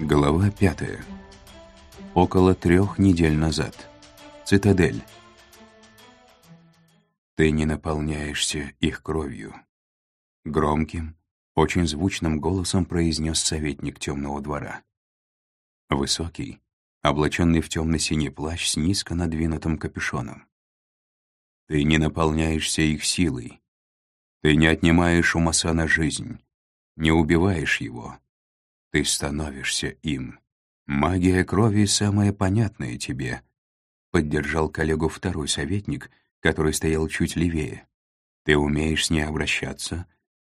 Глава пятая. Около трех недель назад. Цитадель. Ты не наполняешься их кровью. Громким, очень звучным голосом произнес советник темного двора. Высокий, облаченный в темно-синий плащ с низко надвинутым капюшоном. Ты не наполняешься их силой. Ты не отнимаешь у Масана жизнь, не убиваешь его. Ты становишься им. Магия крови самая понятная тебе, поддержал коллегу второй советник, который стоял чуть левее. Ты умеешь с ней обращаться,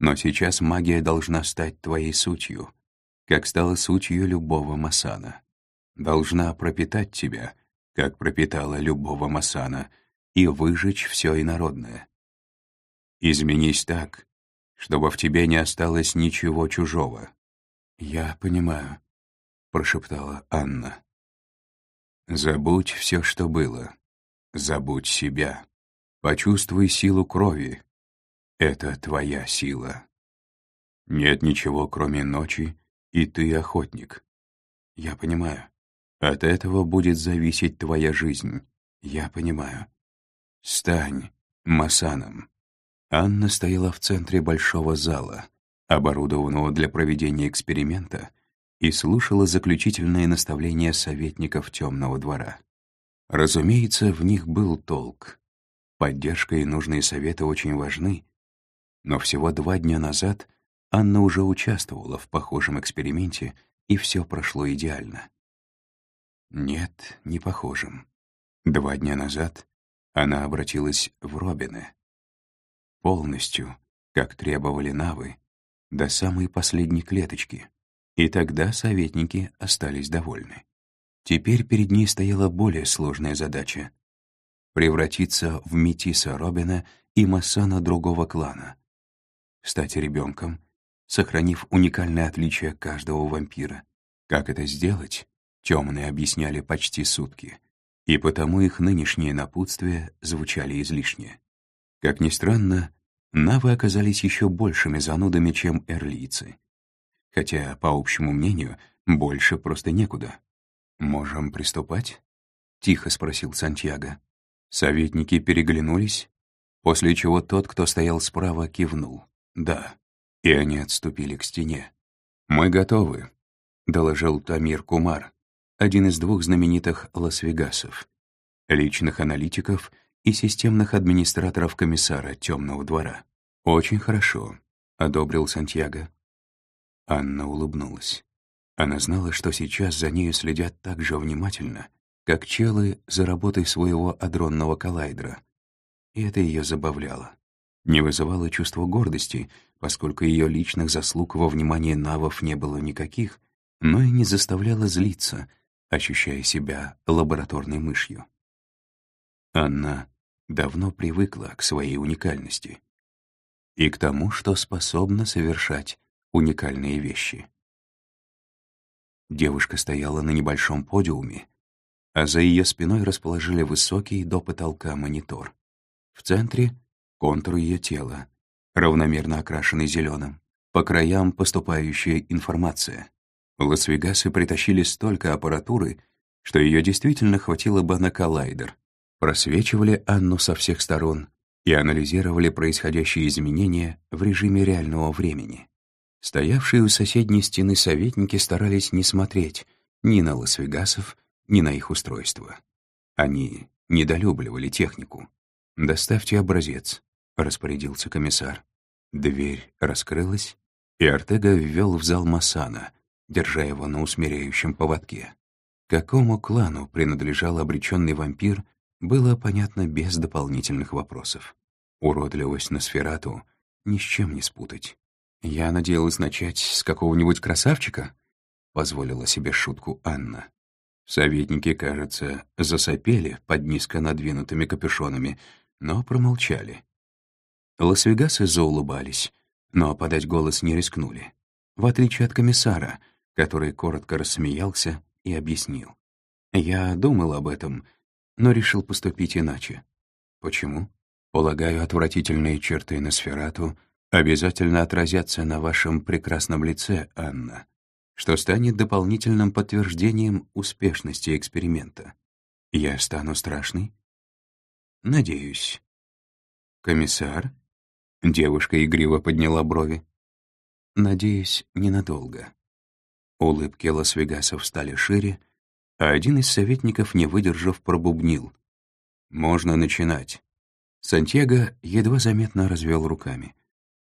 но сейчас магия должна стать твоей сутью, как стала сутью любого Масана. Должна пропитать тебя, как пропитала любого Масана, и выжечь все инородное. Изменись так, чтобы в тебе не осталось ничего чужого. «Я понимаю», — прошептала Анна. «Забудь все, что было. Забудь себя. Почувствуй силу крови. Это твоя сила. Нет ничего, кроме ночи, и ты охотник. Я понимаю. От этого будет зависеть твоя жизнь. Я понимаю. Стань Масаном». Анна стояла в центре большого зала, оборудованного для проведения эксперимента, и слушала заключительные наставления советников темного двора. Разумеется, в них был толк. Поддержка и нужные советы очень важны, но всего два дня назад Анна уже участвовала в похожем эксперименте, и все прошло идеально. Нет, не похожим. Два дня назад она обратилась в Робины. Полностью, как требовали Навы, до самой последней клеточки, и тогда советники остались довольны. Теперь перед ней стояла более сложная задача — превратиться в метиса Робина и Массана другого клана, стать ребенком, сохранив уникальное отличие каждого вампира. Как это сделать, темные объясняли почти сутки, и потому их нынешние напутствия звучали излишне. Как ни странно, Навы оказались еще большими занудами, чем эрлийцы. Хотя, по общему мнению, больше просто некуда. «Можем приступать?» — тихо спросил Сантьяго. Советники переглянулись, после чего тот, кто стоял справа, кивнул. «Да». И они отступили к стене. «Мы готовы», — доложил Тамир Кумар, один из двух знаменитых Лас-Вегасов, личных аналитиков — и системных администраторов комиссара Темного двора. «Очень хорошо», — одобрил Сантьяго. Анна улыбнулась. Она знала, что сейчас за нею следят так же внимательно, как челы за работой своего адронного коллайдера. И это ее забавляло. Не вызывало чувства гордости, поскольку ее личных заслуг во внимании навов не было никаких, но и не заставляло злиться, ощущая себя лабораторной мышью. Анна давно привыкла к своей уникальности и к тому, что способна совершать уникальные вещи. Девушка стояла на небольшом подиуме, а за ее спиной расположили высокий до потолка монитор. В центре — контур ее тела, равномерно окрашенный зеленым, по краям поступающая информация. Лас-Вегасы притащили столько аппаратуры, что ее действительно хватило бы на коллайдер — просвечивали Анну со всех сторон и анализировали происходящие изменения в режиме реального времени. Стоявшие у соседней стены советники старались не смотреть ни на Лас-Вегасов, ни на их устройство. Они недолюбливали технику. «Доставьте образец», — распорядился комиссар. Дверь раскрылась, и Артега ввел в зал Масана, держа его на усмиряющем поводке. Какому клану принадлежал обреченный вампир, было понятно без дополнительных вопросов. Уродливость на сферату ни с чем не спутать. «Я надеялась начать с какого-нибудь красавчика?» — позволила себе шутку Анна. Советники, кажется, засопели под низко надвинутыми капюшонами, но промолчали. Лас-Вегасы заулыбались, но подать голос не рискнули, в отличие от комиссара, который коротко рассмеялся и объяснил. «Я думал об этом, но решил поступить иначе. Почему? Полагаю, отвратительные черты на сферату обязательно отразятся на вашем прекрасном лице, Анна. что станет дополнительным подтверждением успешности эксперимента. Я стану страшной? Надеюсь. Комиссар? Девушка игриво подняла брови. Надеюсь, ненадолго. Улыбки Лас-Вегасов стали шире, а один из советников, не выдержав, пробубнил. «Можно начинать». Сантьяго едва заметно развел руками.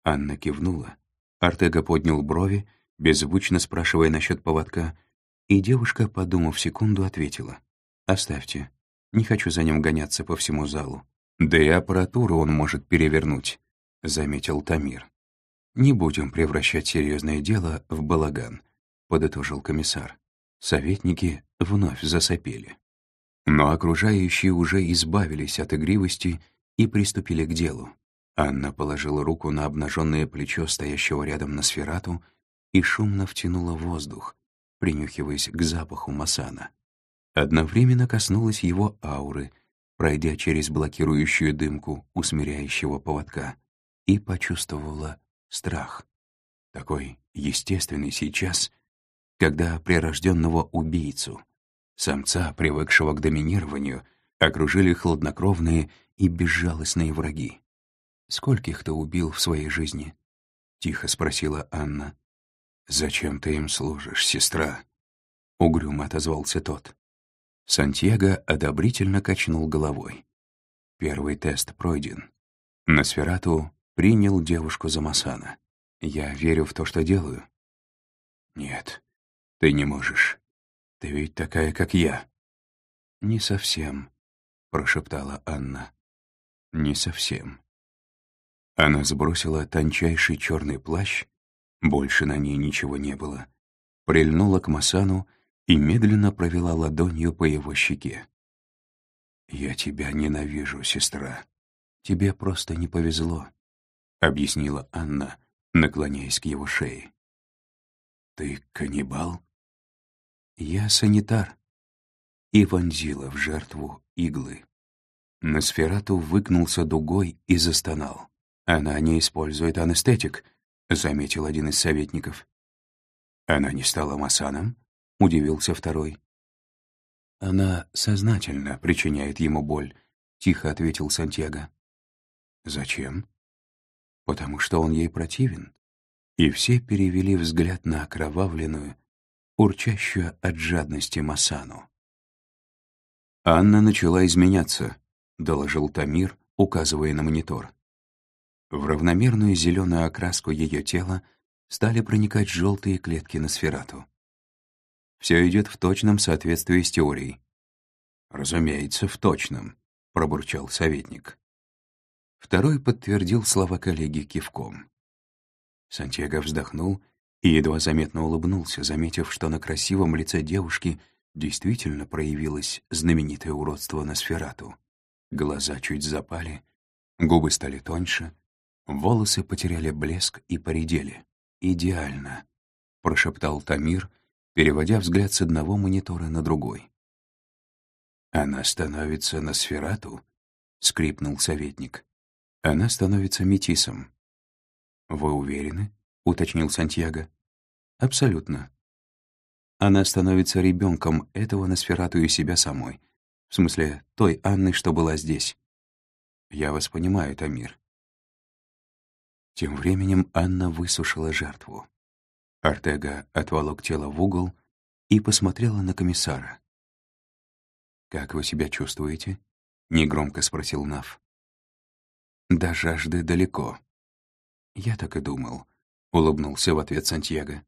Анна кивнула. Артега поднял брови, беззвучно спрашивая насчет поводка, и девушка, подумав секунду, ответила. «Оставьте. Не хочу за ним гоняться по всему залу. Да и аппаратуру он может перевернуть», — заметил Тамир. «Не будем превращать серьезное дело в балаган», — подытожил комиссар. Советники вновь засопели. Но окружающие уже избавились от игривости и приступили к делу. Анна положила руку на обнаженное плечо стоящего рядом на сферату и шумно втянула воздух, принюхиваясь к запаху Масана. Одновременно коснулась его ауры, пройдя через блокирующую дымку усмиряющего поводка, и почувствовала страх. Такой естественный сейчас, когда прирожденного убийцу, самца, привыкшего к доминированию, окружили хладнокровные и безжалостные враги. «Скольких ты убил в своей жизни?» — тихо спросила Анна. «Зачем ты им служишь, сестра?» — угрюмо отозвался тот. Сантьяго одобрительно качнул головой. Первый тест пройден. Носферату принял девушку за Масана. «Я верю в то, что делаю». «Нет, ты не можешь. Ты ведь такая, как я». «Не совсем», — прошептала Анна. «Не совсем». Она сбросила тончайший черный плащ, больше на ней ничего не было, прильнула к Масану и медленно провела ладонью по его щеке. «Я тебя ненавижу, сестра. Тебе просто не повезло», — объяснила Анна, наклоняясь к его шее. «Ты каннибал?» «Я санитар», и вонзила в жертву иглы. Носферату выгнулся дугой и застонал. «Она не использует анестетик», — заметил один из советников. «Она не стала масаном?» — удивился второй. «Она сознательно причиняет ему боль», — тихо ответил Сантьяго. «Зачем?» «Потому что он ей противен». И все перевели взгляд на окровавленную, урчащую от жадности Масану. «Анна начала изменяться», — доложил Тамир, указывая на монитор. В равномерную зеленую окраску ее тела стали проникать желтые клетки на сферату. Все идет в точном соответствии с теорией. «Разумеется, в точном», — пробурчал советник. Второй подтвердил слова коллеги кивком. Сантьяго вздохнул и едва заметно улыбнулся, заметив, что на красивом лице девушки действительно проявилось знаменитое уродство на сферату. Глаза чуть запали, губы стали тоньше, Волосы потеряли блеск и поредели. «Идеально», — прошептал Тамир, переводя взгляд с одного монитора на другой. «Она становится на сферату?» — скрипнул советник. «Она становится метисом». «Вы уверены?» — уточнил Сантьяго. «Абсолютно. Она становится ребенком этого на сферату и себя самой. В смысле, той Анны, что была здесь. Я вас понимаю, Тамир. Тем временем Анна высушила жертву. Артега отволок тело в угол и посмотрела на комиссара. «Как вы себя чувствуете?» — негромко спросил Нав. «До жажды далеко». «Я так и думал», — улыбнулся в ответ Сантьяго.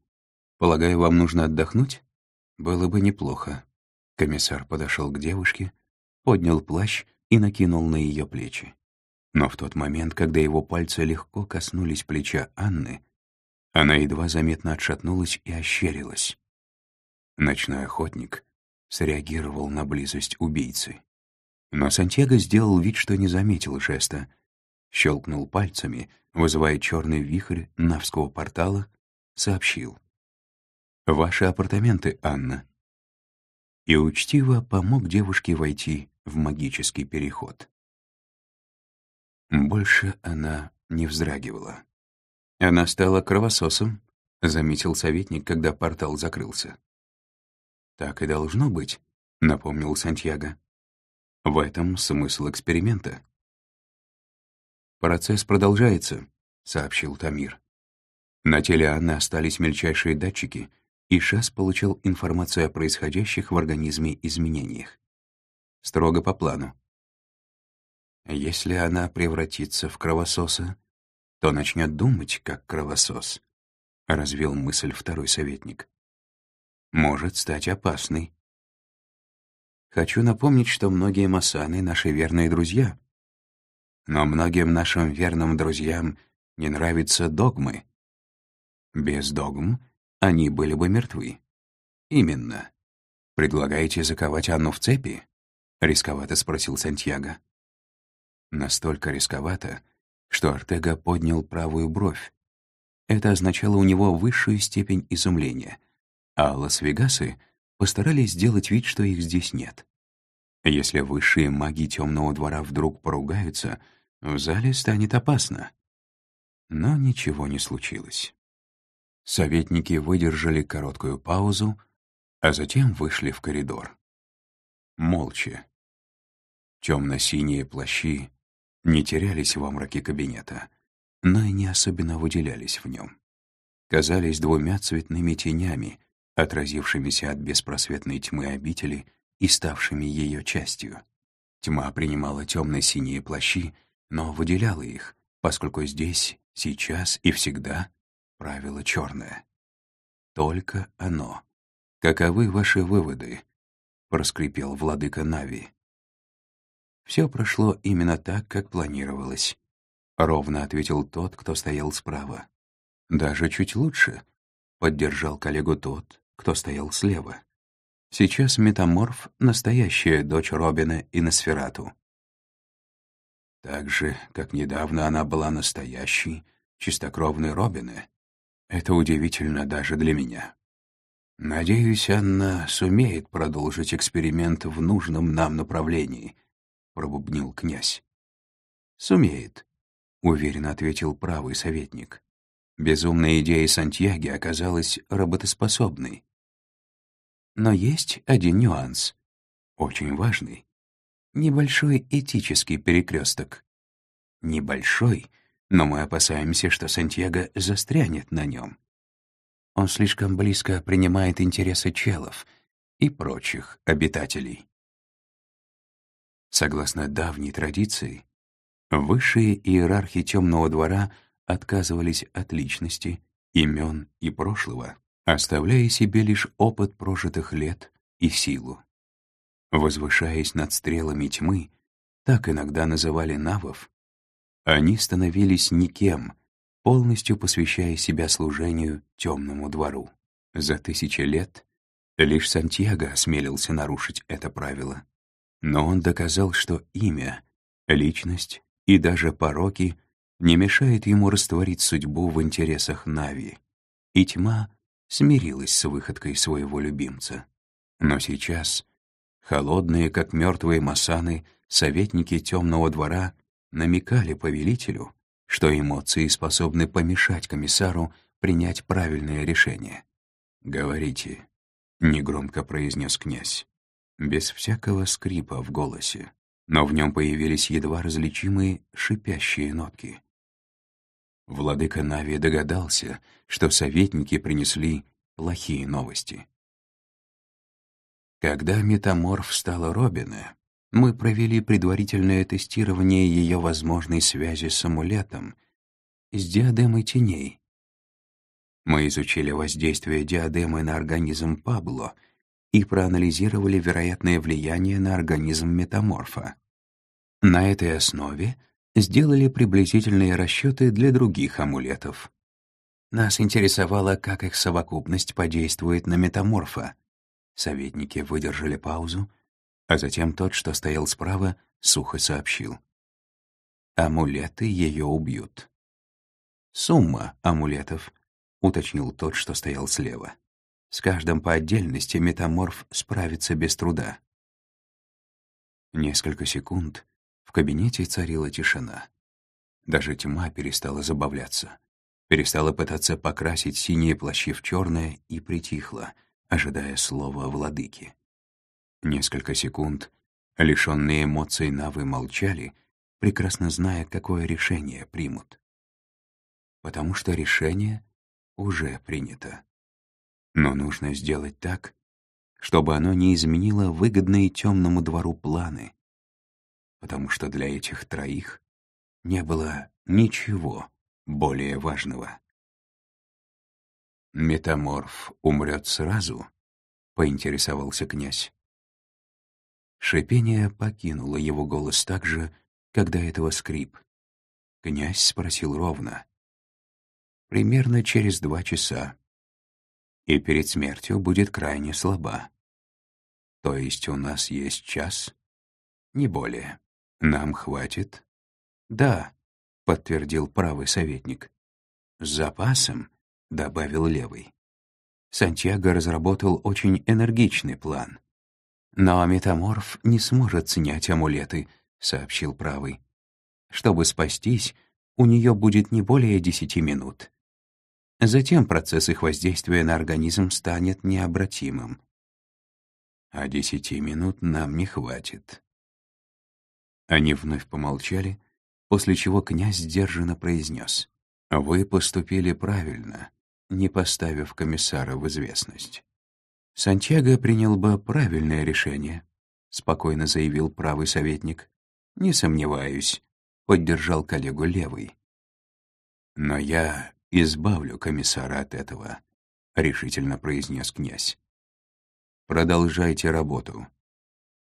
«Полагаю, вам нужно отдохнуть?» «Было бы неплохо». Комиссар подошел к девушке, поднял плащ и накинул на ее плечи. Но в тот момент, когда его пальцы легко коснулись плеча Анны, она едва заметно отшатнулась и ощерилась. Ночной охотник среагировал на близость убийцы. Но Сантьяго сделал вид, что не заметил жеста, щелкнул пальцами, вызывая черный вихрь навского портала, сообщил. «Ваши апартаменты, Анна». И учтиво помог девушке войти в магический переход. Больше она не вздрагивала. Она стала кровососом, — заметил советник, когда портал закрылся. «Так и должно быть», — напомнил Сантьяго. «В этом смысл эксперимента». «Процесс продолжается», — сообщил Тамир. На теле Анны остались мельчайшие датчики, и Шас получил информацию о происходящих в организме изменениях. Строго по плану. Если она превратится в кровососа, то начнет думать, как кровосос, — развел мысль второй советник. Может стать опасной. Хочу напомнить, что многие масаны — наши верные друзья. Но многим нашим верным друзьям не нравятся догмы. Без догм они были бы мертвы. Именно. Предлагаете заковать Анну в цепи? Рисковато спросил Сантьяго. Настолько рисковато, что Артега поднял правую бровь. Это означало у него высшую степень изумления, а Лас-Вегасы постарались сделать вид, что их здесь нет. Если высшие маги темного двора вдруг поругаются, в зале станет опасно. Но ничего не случилось. Советники выдержали короткую паузу, а затем вышли в коридор. Молча. Темно-синие плащи не терялись во мраке кабинета, но и не особенно выделялись в нем. Казались двумя цветными тенями, отразившимися от беспросветной тьмы обители и ставшими ее частью. Тьма принимала темно-синие плащи, но выделяла их, поскольку здесь, сейчас и всегда правило черное. Только оно. Каковы ваши выводы? проскрипел владыка Нави. Все прошло именно так, как планировалось. Ровно ответил тот, кто стоял справа. Даже чуть лучше, поддержал коллегу тот, кто стоял слева. Сейчас метаморф — настоящая дочь Робина и Носферату. Так же, как недавно она была настоящей, чистокровной Робины. Это удивительно даже для меня. Надеюсь, Анна сумеет продолжить эксперимент в нужном нам направлении, пробубнил князь. «Сумеет», — уверенно ответил правый советник. Безумная идея Сантьяги оказалась работоспособной. Но есть один нюанс, очень важный. Небольшой этический перекресток. Небольшой, но мы опасаемся, что Сантьяго застрянет на нем. Он слишком близко принимает интересы челов и прочих обитателей. Согласно давней традиции, высшие иерархи темного двора отказывались от личности, имен и прошлого, оставляя себе лишь опыт прожитых лет и силу. Возвышаясь над стрелами тьмы, так иногда называли навов, они становились никем, полностью посвящая себя служению темному двору. За тысячи лет лишь Сантьяго осмелился нарушить это правило. Но он доказал, что имя, личность и даже пороки не мешает ему растворить судьбу в интересах Нави. И тьма смирилась с выходкой своего любимца. Но сейчас холодные, как мертвые масаны, советники темного двора намекали повелителю, что эмоции способны помешать комиссару принять правильное решение. «Говорите», — негромко произнес князь без всякого скрипа в голосе, но в нем появились едва различимые шипящие нотки. Владыка Нави догадался, что советники принесли плохие новости. Когда метаморф стала Робина, мы провели предварительное тестирование ее возможной связи с амулетом, с диадемой теней. Мы изучили воздействие диадемы на организм Пабло — и проанализировали вероятное влияние на организм метаморфа. На этой основе сделали приблизительные расчеты для других амулетов. Нас интересовало, как их совокупность подействует на метаморфа. Советники выдержали паузу, а затем тот, что стоял справа, сухо сообщил. «Амулеты ее убьют». «Сумма амулетов», — уточнил тот, что стоял слева. С каждым по отдельности метаморф справится без труда. Несколько секунд в кабинете царила тишина. Даже тьма перестала забавляться. перестала пытаться покрасить синие плащи в черное и притихла, ожидая слова владыки. Несколько секунд лишенные эмоций Навы молчали, прекрасно зная, какое решение примут. Потому что решение уже принято. Но нужно сделать так, чтобы оно не изменило выгодные темному двору планы, потому что для этих троих не было ничего более важного. «Метаморф умрет сразу?» — поинтересовался князь. Шипение покинуло его голос так же, когда этого скрип. Князь спросил ровно. «Примерно через два часа. И перед смертью будет крайне слаба. То есть у нас есть час? Не более. Нам хватит?» «Да», — подтвердил правый советник. «С запасом», — добавил левый. Сантьяго разработал очень энергичный план. «Но метаморф не сможет снять амулеты», — сообщил правый. «Чтобы спастись, у нее будет не более десяти минут. Затем процесс их воздействия на организм станет необратимым. А десяти минут нам не хватит». Они вновь помолчали, после чего князь сдержанно произнес. «Вы поступили правильно, не поставив комиссара в известность». «Сантьяго принял бы правильное решение», — спокойно заявил правый советник. «Не сомневаюсь», — поддержал коллегу левый. «Но я избавлю комиссара от этого», — решительно произнес князь. «Продолжайте работу».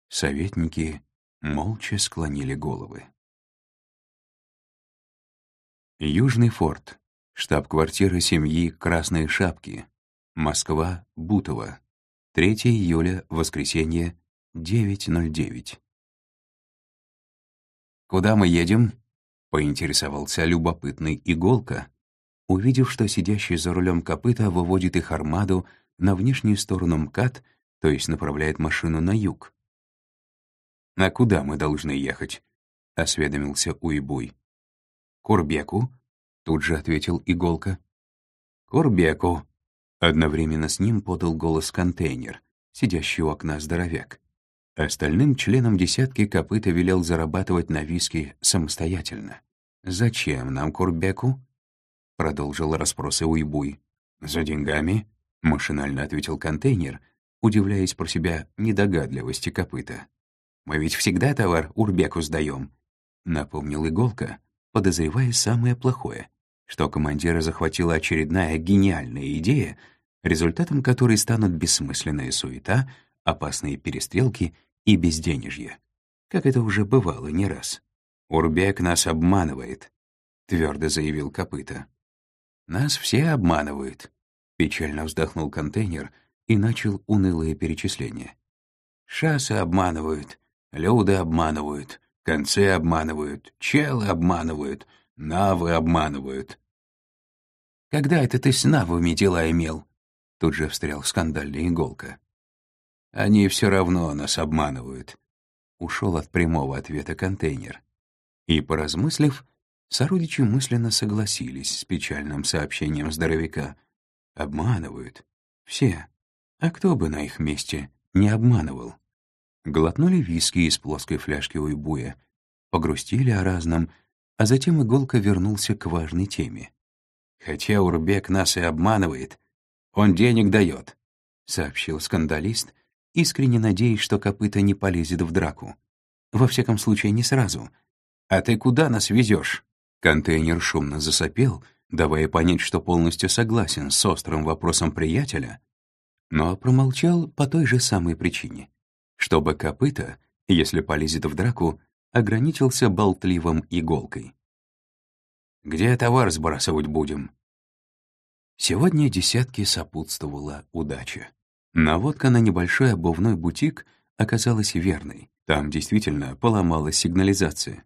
Советники молча склонили головы. Южный форт, штаб-квартира семьи Красные Шапки, Москва, Бутово, 3 июля, воскресенье, 9.09. «Куда мы едем?» — поинтересовался любопытный Иголка, увидев, что сидящий за рулем копыта выводит их армаду на внешнюю сторону МКАД, то есть направляет машину на юг. «А куда мы должны ехать?» — осведомился Уйбуй. «Курбеку?» — тут же ответил Иголка. «Курбеку», Одновременно с ним подал голос контейнер, сидящий у окна здоровяк. Остальным членам десятки копыта велел зарабатывать на виски самостоятельно. «Зачем нам Курбеку?» — продолжил расспросы Уйбуй. «За деньгами?» — машинально ответил контейнер, удивляясь про себя недогадливости копыта. «Мы ведь всегда товар Урбеку сдаем», — напомнил Иголка, подозревая самое плохое, что командира захватила очередная гениальная идея — результатом которой станут бессмысленная суета, опасные перестрелки и безденежье. Как это уже бывало не раз. «Урбек нас обманывает», — твердо заявил Копыта. «Нас все обманывают», — печально вздохнул контейнер и начал унылые перечисления. «Шассы обманывают, люди обманывают, концы обманывают, челы обманывают, навы обманывают». «Когда это ты с навами дела имел?» Тут же встрял скандальная иголка. «Они все равно нас обманывают», — ушел от прямого ответа контейнер. И, поразмыслив, сородичи мысленно согласились с печальным сообщением здоровяка. «Обманывают. Все. А кто бы на их месте не обманывал?» Глотнули виски из плоской фляжки уйбуя, погрустили о разном, а затем иголка вернулся к важной теме. «Хотя Урбек нас и обманывает, «Он денег дает», — сообщил скандалист, искренне надеясь, что копыта не полезет в драку. Во всяком случае, не сразу. «А ты куда нас везешь?» Контейнер шумно засопел, давая понять, что полностью согласен с острым вопросом приятеля, но промолчал по той же самой причине. Чтобы копыта, если полезет в драку, ограничился болтливым иголкой. «Где товар сбрасывать будем?» Сегодня десятки сопутствовала удача. Наводка на небольшой обувной бутик оказалась верной. Там действительно поломалась сигнализация.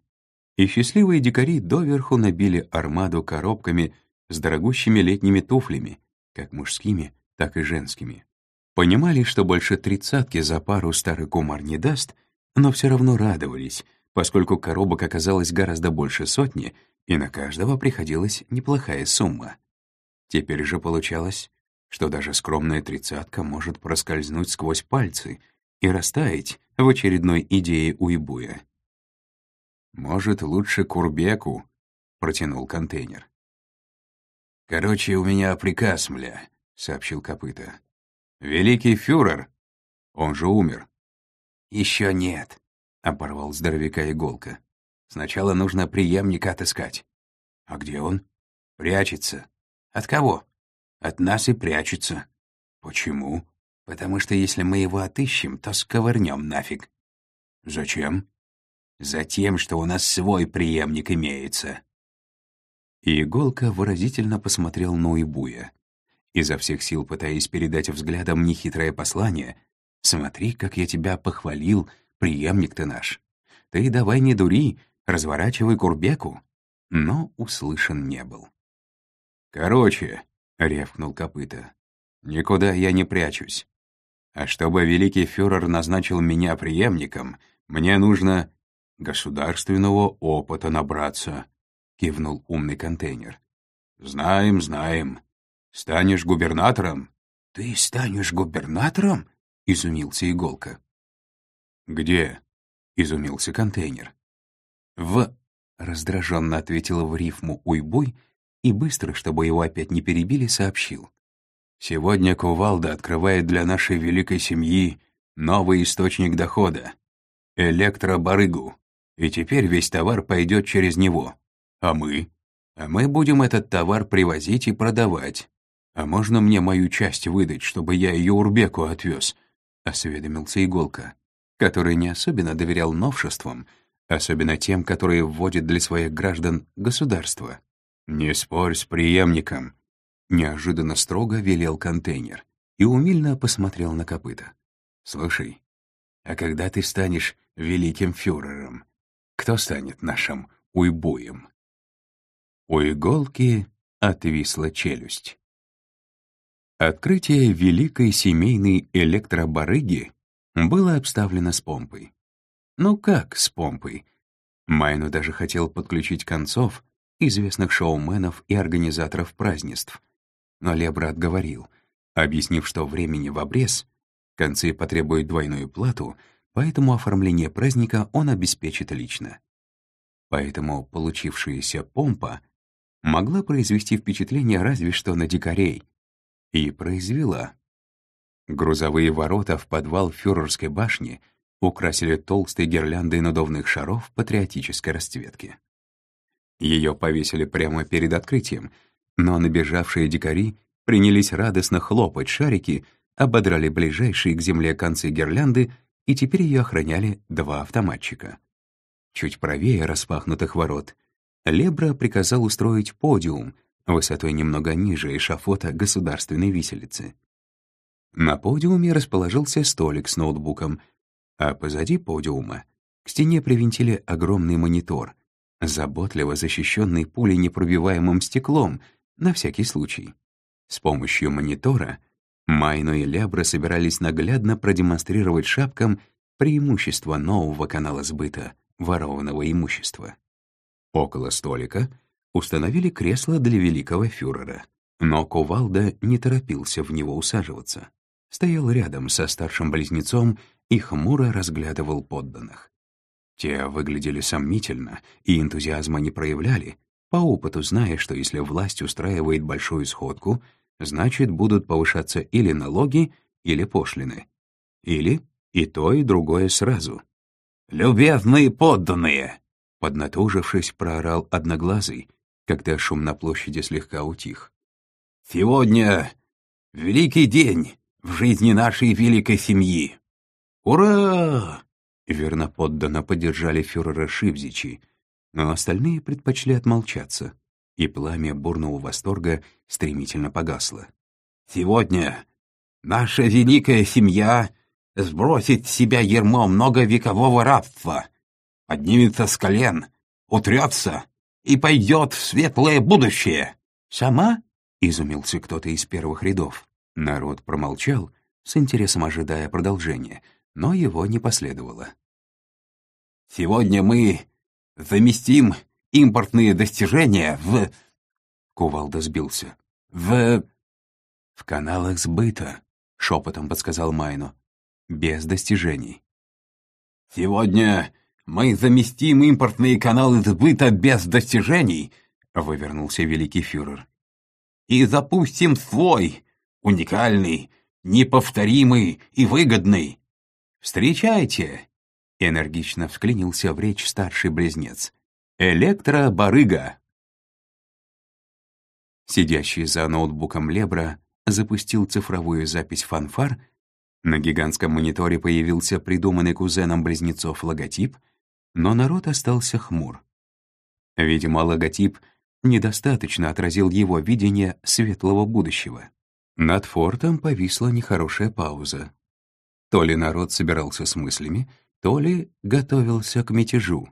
И счастливые дикари доверху набили армаду коробками с дорогущими летними туфлями, как мужскими, так и женскими. Понимали, что больше тридцатки за пару старый кумар не даст, но все равно радовались, поскольку коробок оказалось гораздо больше сотни, и на каждого приходилась неплохая сумма. Теперь же получалось, что даже скромная тридцатка может проскользнуть сквозь пальцы и растаять в очередной идее уйбуя. «Может, лучше Курбеку?» — протянул контейнер. «Короче, у меня приказ, мля», — сообщил копыта. «Великий фюрер! Он же умер». «Еще нет», — оборвал здоровяка иголка. «Сначала нужно преемника отыскать». «А где он?» «Прячется». «От кого?» «От нас и прячется». «Почему?» «Потому что если мы его отыщем, то сковырнем нафиг». «Зачем?» «Затем, что у нас свой преемник имеется». Иголка выразительно посмотрел на Уйбуя, изо всех сил пытаясь передать взглядом нехитрое послание «Смотри, как я тебя похвалил, преемник ты наш. Ты давай не дури, разворачивай курбеку». Но услышан не был. «Короче», — рявкнул копыта, — «никуда я не прячусь. А чтобы великий фюрер назначил меня преемником, мне нужно государственного опыта набраться». — кивнул умный контейнер. «Знаем, знаем. Станешь губернатором?» «Ты станешь губернатором?» — изумился Иголка. «Где?» — изумился контейнер. «В...» — раздраженно ответила в рифму «Уйбуй» и быстро, чтобы его опять не перебили, сообщил. «Сегодня Кувалда открывает для нашей великой семьи новый источник дохода — электробарыгу, и теперь весь товар пойдет через него. А мы? А мы будем этот товар привозить и продавать. А можно мне мою часть выдать, чтобы я ее Урбеку отвез?» — осведомился Иголка, который не особенно доверял новшествам, особенно тем, которые вводит для своих граждан государство. «Не спорь с преемником», — неожиданно строго велел контейнер и умильно посмотрел на копыта. «Слушай, а когда ты станешь великим фюрером, кто станет нашим уйбуем?» У иголки отвисла челюсть. Открытие великой семейной электробарыги было обставлено с помпой. Ну как с помпой? Майну даже хотел подключить концов, известных шоуменов и организаторов празднеств. Но Лебра отговорил, объяснив, что времени в обрез, концы потребуют двойную плату, поэтому оформление праздника он обеспечит лично. Поэтому получившаяся помпа могла произвести впечатление разве что на дикарей. И произвела. Грузовые ворота в подвал фюрерской башни украсили толстой гирляндой надувных шаров патриотической расцветки. Ее повесили прямо перед открытием, но набежавшие дикари принялись радостно хлопать шарики, ободрали ближайшие к земле концы гирлянды, и теперь ее охраняли два автоматчика. Чуть правее распахнутых ворот — Лебра приказал устроить подиум, высотой немного ниже эшафота государственной виселицы. На подиуме расположился столик с ноутбуком, а позади подиума к стене привинтили огромный монитор, заботливо защищенный пуленепробиваемым стеклом, на всякий случай. С помощью монитора Майно и Лябра собирались наглядно продемонстрировать шапкам преимущества нового канала сбыта ворованного имущества. Около столика установили кресло для великого фюрера. Но Кувалда не торопился в него усаживаться. Стоял рядом со старшим близнецом и хмуро разглядывал подданных. Те выглядели сомнительно и энтузиазма не проявляли, по опыту зная, что если власть устраивает большую сходку, значит, будут повышаться или налоги, или пошлины. Или и то, и другое сразу. «Любезные подданные!» Поднатужившись, проорал одноглазый, когда шум на площади слегка утих. «Сегодня великий день в жизни нашей великой семьи! Ура!» Верно подданно поддержали фюрера Шивзичи, но остальные предпочли отмолчаться, и пламя бурного восторга стремительно погасло. «Сегодня наша великая семья сбросит с себя ермо многовекового рабства!» поднимется с колен, утрется и пойдет в светлое будущее. Сама? — изумился кто-то из первых рядов. Народ промолчал, с интересом ожидая продолжения, но его не последовало. «Сегодня мы заместим импортные достижения в...» Кувалда сбился. «В...» «В каналах сбыта», — шепотом подсказал Майну. «Без достижений». «Сегодня мы заместим импортные каналы сбыта без достижений», — вывернулся великий фюрер. «И запустим свой, уникальный, неповторимый и выгодный. Встречайте!» — энергично всклинился в речь старший близнец. «Электробарыга!» Сидящий за ноутбуком Лебра запустил цифровую запись фанфар, на гигантском мониторе появился придуманный кузеном близнецов логотип, но народ остался хмур. Видимо, логотип недостаточно отразил его видение светлого будущего. Над фортом повисла нехорошая пауза. То ли народ собирался с мыслями, то ли готовился к мятежу.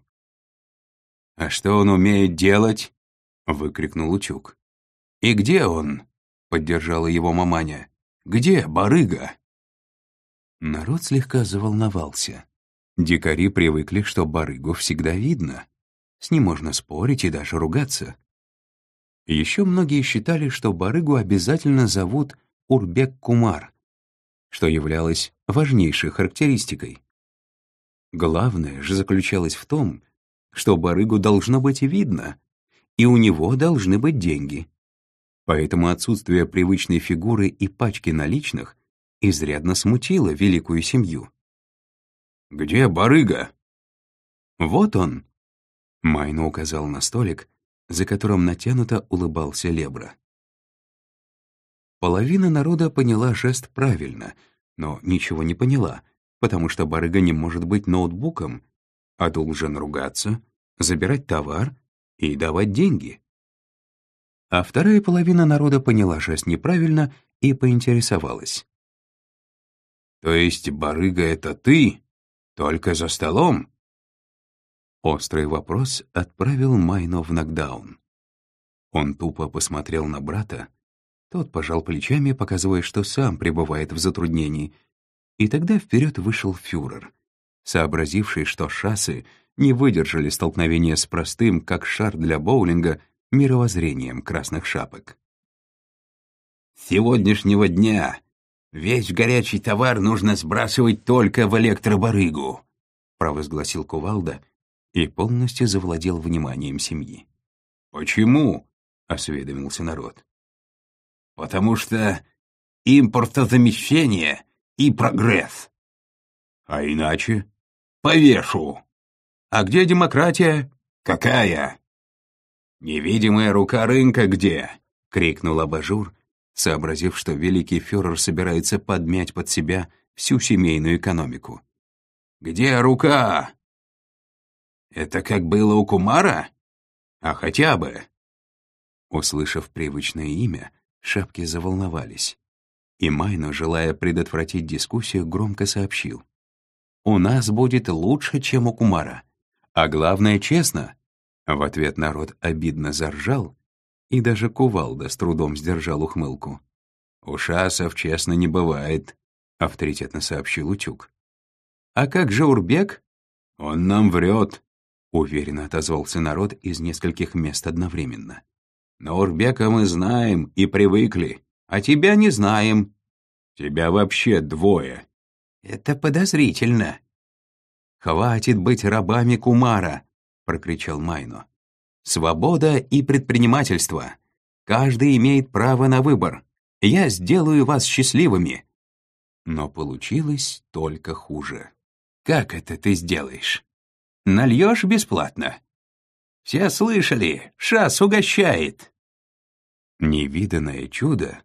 «А что он умеет делать?» — выкрикнул Учук. «И где он?» — поддержала его маманя. «Где барыга?» Народ слегка заволновался. Дикари привыкли, что барыгу всегда видно. С ним можно спорить и даже ругаться. Еще многие считали, что барыгу обязательно зовут Урбек Кумар, что являлось важнейшей характеристикой. Главное же заключалось в том, что барыгу должно быть видно, и у него должны быть деньги. Поэтому отсутствие привычной фигуры и пачки наличных изрядно смутило великую семью. «Где барыга?» «Вот он», — Майну указал на столик, за которым натянуто улыбался Лебра. Половина народа поняла жест правильно, но ничего не поняла, потому что барыга не может быть ноутбуком, а должен ругаться, забирать товар и давать деньги. А вторая половина народа поняла жест неправильно и поинтересовалась. «То есть барыга — это ты? Только за столом?» Острый вопрос отправил Майно в нокдаун. Он тупо посмотрел на брата, тот пожал плечами, показывая, что сам пребывает в затруднении, и тогда вперед вышел фюрер, сообразивший, что шассы не выдержали столкновения с простым, как шар для боулинга, мировоззрением красных шапок. «С сегодняшнего дня весь горячий товар нужно сбрасывать только в электробарыгу», провозгласил Кувалда, и полностью завладел вниманием семьи. «Почему?» — осведомился народ. «Потому что импортозамещение и прогресс. А иначе? Повешу. А где демократия? Какая? Невидимая рука рынка где?» — крикнул абажур, сообразив, что великий фюрер собирается подмять под себя всю семейную экономику. «Где рука?» Это как было у Кумара? А хотя бы...» Услышав привычное имя, шапки заволновались. И Майно, желая предотвратить дискуссию, громко сообщил. «У нас будет лучше, чем у Кумара. А главное, честно». В ответ народ обидно заржал, и даже Кувалда с трудом сдержал ухмылку. «У шасов честно не бывает», — авторитетно сообщил Утюг. «А как же Урбек?» «Он нам врет», Уверенно отозвался народ из нескольких мест одновременно. «Но Урбека мы знаем и привыкли, а тебя не знаем. Тебя вообще двое». «Это подозрительно». «Хватит быть рабами Кумара», — прокричал Майно. «Свобода и предпринимательство. Каждый имеет право на выбор. Я сделаю вас счастливыми». Но получилось только хуже. «Как это ты сделаешь?» Нальешь бесплатно. Все слышали, Шас угощает. Невиданное чудо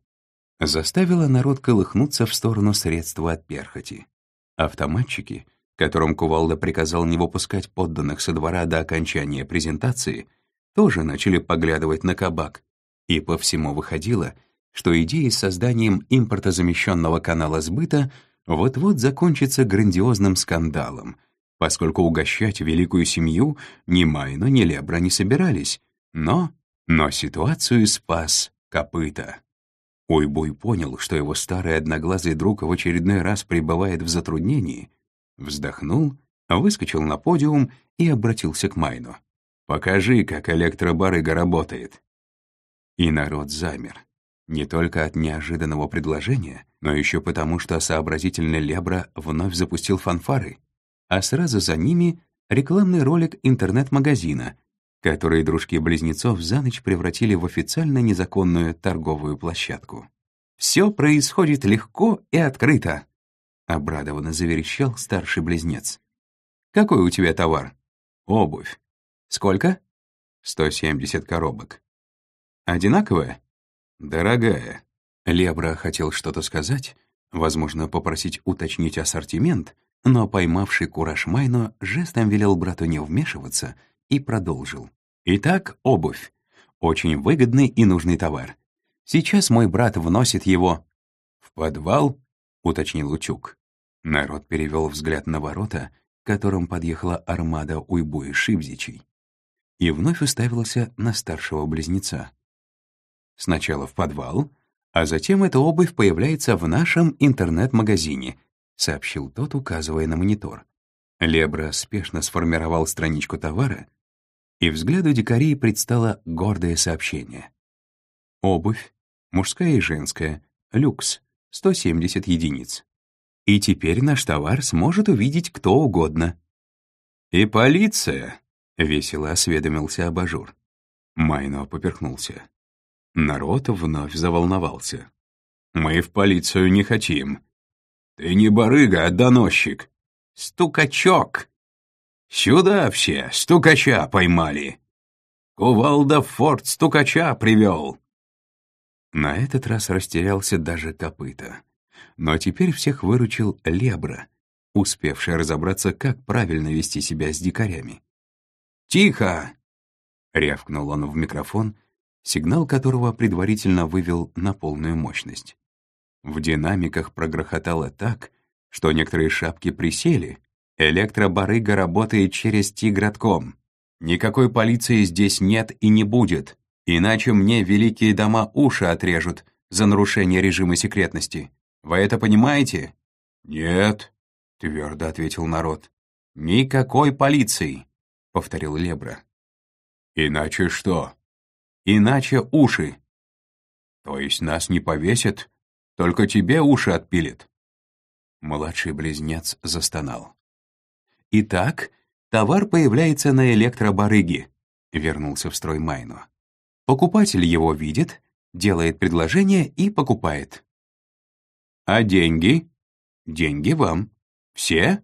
заставило народ колыхнуться в сторону средства от перхоти. Автоматчики, которым Кувалда приказал не выпускать подданных со двора до окончания презентации, тоже начали поглядывать на кабак, и по всему выходило, что идея с созданием импортозамещенного канала сбыта вот-вот закончится грандиозным скандалом — поскольку угощать великую семью ни Майно, ни Лебра не собирались. Но, но ситуацию спас копыта. Уйбуй понял, что его старый одноглазый друг в очередной раз пребывает в затруднении, вздохнул, выскочил на подиум и обратился к Майну. Покажи, как электробарыга работает». И народ замер. Не только от неожиданного предложения, но еще потому, что сообразительный Лебра вновь запустил фанфары, а сразу за ними рекламный ролик интернет-магазина, который дружки-близнецов за ночь превратили в официально незаконную торговую площадку. «Все происходит легко и открыто», — обрадованно заверещал старший близнец. «Какой у тебя товар?» «Обувь». «Сколько?» «170 коробок». «Одинаковая?» «Дорогая». Лебра хотел что-то сказать, возможно, попросить уточнить ассортимент, но поймавший кураж Майно жестом велел брату не вмешиваться и продолжил. «Итак, обувь. Очень выгодный и нужный товар. Сейчас мой брат вносит его...» «В подвал?» — уточнил Учук. Народ перевел взгляд на ворота, к которым подъехала армада Уйбуи Шибзичей, и вновь уставился на старшего близнеца. Сначала в подвал, а затем эта обувь появляется в нашем интернет-магазине, сообщил тот, указывая на монитор. Лебра спешно сформировал страничку товара, и взгляду дикарей предстало гордое сообщение. Обувь, мужская и женская, люкс, 170 единиц. И теперь наш товар сможет увидеть кто угодно. «И полиция!» — весело осведомился абажур. Майно поперхнулся. Народ вновь заволновался. «Мы в полицию не хотим. Ты не барыга, а доносчик. Стукачок! Сюда все, стукача поймали. Кувалда форт стукача привел!» На этот раз растерялся даже копыта. Но теперь всех выручил Лебра, успевший разобраться, как правильно вести себя с дикарями. «Тихо!» — рявкнул он в микрофон — сигнал которого предварительно вывел на полную мощность. В динамиках прогрохотало так, что некоторые шапки присели. Электробарыга работает через Тигратком. Никакой полиции здесь нет и не будет, иначе мне великие дома уши отрежут за нарушение режима секретности. Вы это понимаете? «Нет», — твердо ответил народ. «Никакой полиции», — повторил Лебра. «Иначе что?» иначе уши. То есть нас не повесят, только тебе уши отпилят. Младший близнец застонал. Итак, товар появляется на электробарыге, вернулся в строй Майну. Покупатель его видит, делает предложение и покупает. А деньги? Деньги вам. Все?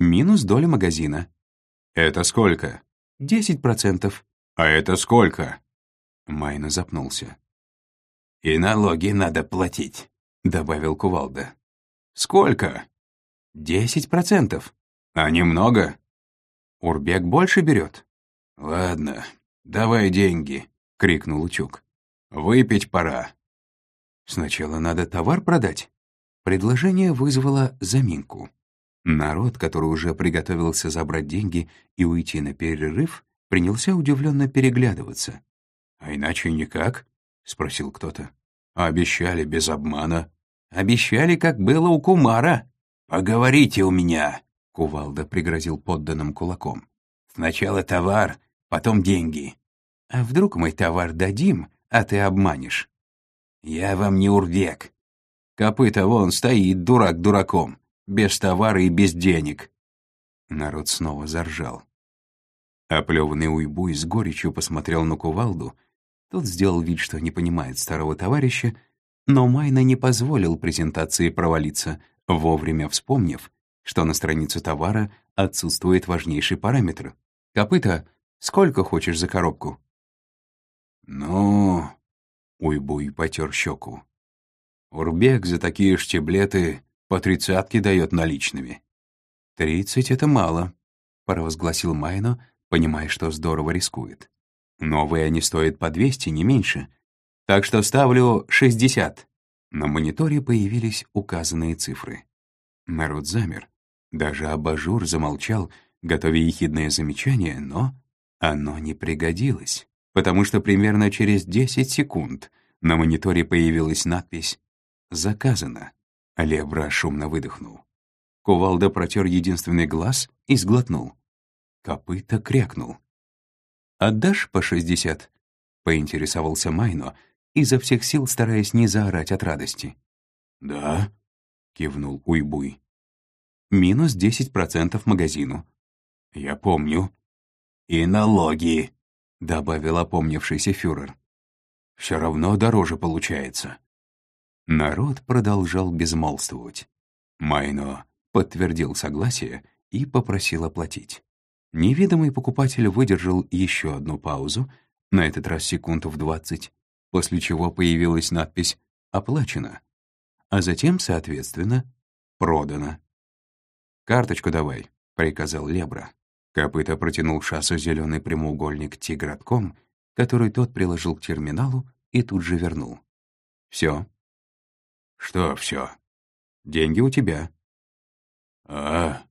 Минус доля магазина. Это сколько? Десять процентов. А это сколько? Майна запнулся. «И налоги надо платить», — добавил Кувалда. «Сколько?» «Десять процентов». «А немного?» «Урбек больше берет». «Ладно, давай деньги», — крикнул Учук. «Выпить пора». «Сначала надо товар продать». Предложение вызвало заминку. Народ, который уже приготовился забрать деньги и уйти на перерыв, принялся удивленно переглядываться. «А иначе никак?» — спросил кто-то. «Обещали без обмана». «Обещали, как было у Кумара». «Поговорите у меня», — Кувалда пригрозил подданным кулаком. «Сначала товар, потом деньги». «А вдруг мы товар дадим, а ты обманешь?» «Я вам не урвек. Копыта вон стоит, дурак дураком, без товара и без денег». Народ снова заржал. Оплеванный уйбуй с горечью посмотрел на кувалду тот сделал вид, что не понимает старого товарища, но Майна не позволил презентации провалиться, вовремя вспомнив, что на странице товара отсутствует важнейший параметр. «Копыта, сколько хочешь за коробку?» «Ну...» — Уйбуй потер щеку. «Урбек за такие штиблеты по тридцатке дает наличными». «Тридцать — это мало», — провозгласил Майно, понимая, что здорово рискует. Новые они стоят по 200, не меньше. Так что ставлю 60. На мониторе появились указанные цифры. Народ замер. Даже абажур замолчал, готовя ехидное замечание, но оно не пригодилось, потому что примерно через 10 секунд на мониторе появилась надпись «Заказано». Лебра шумно выдохнул. Кувалда протер единственный глаз и сглотнул. Копыта крякнул. «Отдашь по шестьдесят?» — поинтересовался Майно, изо всех сил стараясь не заорать от радости. «Да», — кивнул Уйбуй. «Минус десять процентов магазину». «Я помню». «И налоги», — добавил опомнившийся фюрер. «Все равно дороже получается». Народ продолжал безмолвствовать. Майно подтвердил согласие и попросил оплатить. Невидимый покупатель выдержал еще одну паузу, на этот раз секунд в двадцать, после чего появилась надпись «Оплачено», а затем, соответственно, «Продано». «Карточку давай», — приказал Лебра. Копыта протянул шассу зеленый прямоугольник тигратком, который тот приложил к терминалу и тут же вернул. «Все». «Что все?» «Деньги у тебя». «А,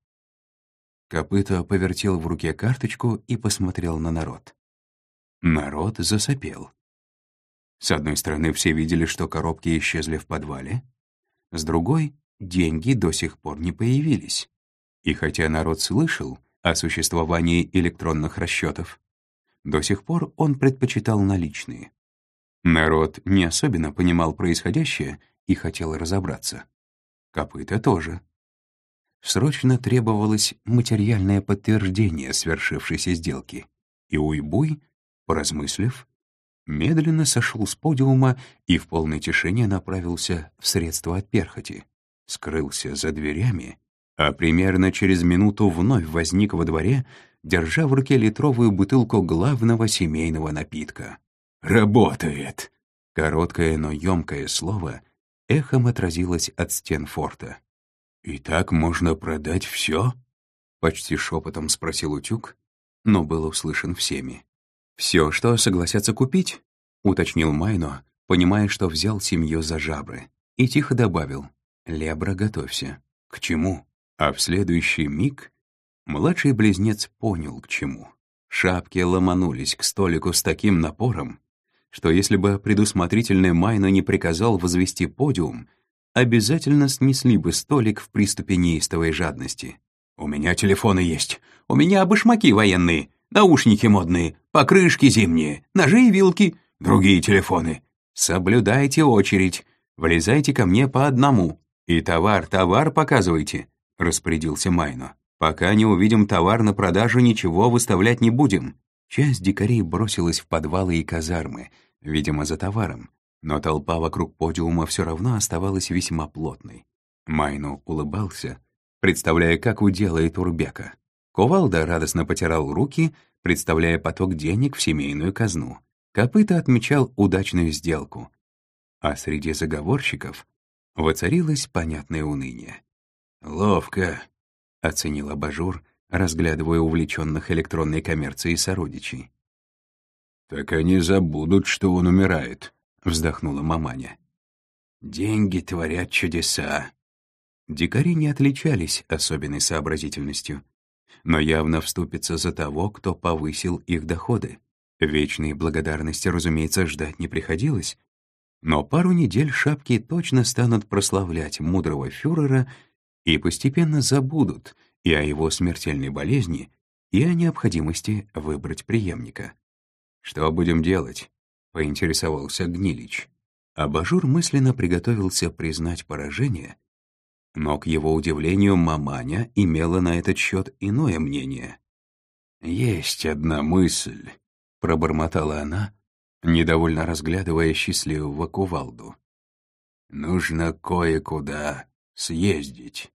Копыта повертел в руке карточку и посмотрел на народ. Народ засопел. С одной стороны, все видели, что коробки исчезли в подвале. С другой, деньги до сих пор не появились. И хотя народ слышал о существовании электронных расчетов, до сих пор он предпочитал наличные. Народ не особенно понимал происходящее и хотел разобраться. Копыта тоже. Срочно требовалось материальное подтверждение свершившейся сделки, и Уйбуй, поразмыслив, медленно сошел с подиума и в полной тишине направился в средство от перхоти, скрылся за дверями, а примерно через минуту вновь возник во дворе, держа в руке литровую бутылку главного семейного напитка. «Работает!» Короткое, но емкое слово эхом отразилось от стен форта. «И так можно продать все?» — почти шепотом спросил утюг, но был услышан всеми. «Все, что согласятся купить?» — уточнил Майно, понимая, что взял семью за жабры, и тихо добавил «Лебра, готовься». «К чему?» А в следующий миг младший близнец понял, к чему. Шапки ломанулись к столику с таким напором, что если бы предусмотрительный Майно не приказал возвести подиум — обязательно снесли бы столик в приступе неистовой жадности. «У меня телефоны есть, у меня башмаки военные, наушники модные, покрышки зимние, ножи и вилки, другие телефоны. Соблюдайте очередь, влезайте ко мне по одному. И товар, товар показывайте», — распорядился Майно. «Пока не увидим товар на продажу, ничего выставлять не будем». Часть дикарей бросилась в подвалы и казармы, видимо, за товаром, но толпа вокруг подиума все равно оставалась весьма плотной. Майну улыбался, представляя, как уделает Урбека. Кувалда радостно потирал руки, представляя поток денег в семейную казну. Копыта отмечал удачную сделку. А среди заговорщиков воцарилось понятное уныние. «Ловко», — оценил абажур, разглядывая увлеченных электронной коммерцией сородичей. «Так они забудут, что он умирает», — вздохнула маманя. «Деньги творят чудеса». Дикари не отличались особенной сообразительностью, но явно вступятся за того, кто повысил их доходы. Вечной благодарности, разумеется, ждать не приходилось, но пару недель шапки точно станут прославлять мудрого фюрера и постепенно забудут и о его смертельной болезни, и о необходимости выбрать преемника. Что будем делать? — поинтересовался Гнилич. Абажур мысленно приготовился признать поражение, но, к его удивлению, маманя имела на этот счет иное мнение. «Есть одна мысль», — пробормотала она, недовольно разглядывая счастливого кувалду. «Нужно кое-куда съездить».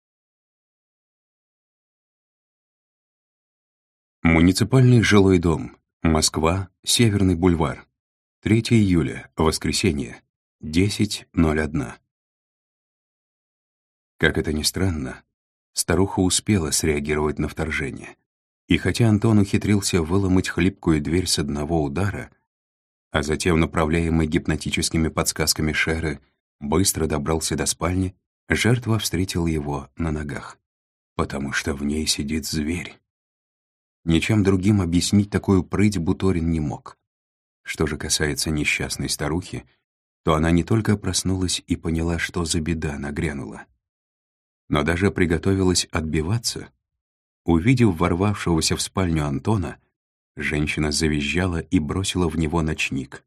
Муниципальный жилой дом. Москва. Северный бульвар. 3 июля, воскресенье, 10.01. Как это ни странно, старуха успела среагировать на вторжение. И хотя Антон ухитрился выломать хлипкую дверь с одного удара, а затем, направляемый гипнотическими подсказками Шеры, быстро добрался до спальни, жертва встретил его на ногах. Потому что в ней сидит зверь. Ничем другим объяснить такую прыть Буторин не мог. Что же касается несчастной старухи, то она не только проснулась и поняла, что за беда нагрянула, но даже приготовилась отбиваться. Увидев ворвавшегося в спальню Антона, Женщина завизжала и бросила в него ночник.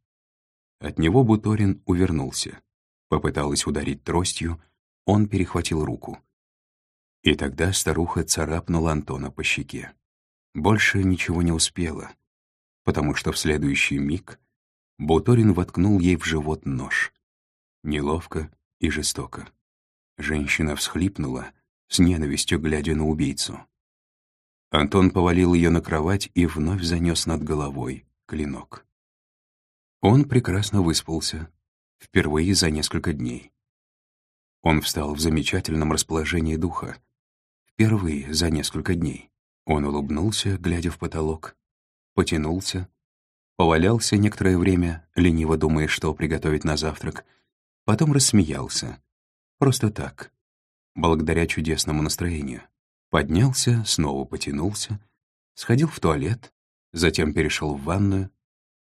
От него Буторин увернулся. Попыталась ударить тростью, он перехватил руку. И тогда старуха царапнула Антона по щеке. Больше ничего не успела, потому что в следующий миг Буторин воткнул ей в живот нож. Неловко и жестоко. Женщина всхлипнула, с ненавистью глядя на убийцу. Антон повалил ее на кровать и вновь занес над головой клинок. Он прекрасно выспался, впервые за несколько дней. Он встал в замечательном расположении духа, впервые за несколько дней. Он улыбнулся, глядя в потолок, потянулся, повалялся некоторое время, лениво думая, что приготовить на завтрак, потом рассмеялся. Просто так, благодаря чудесному настроению. Поднялся, снова потянулся, сходил в туалет, затем перешел в ванную,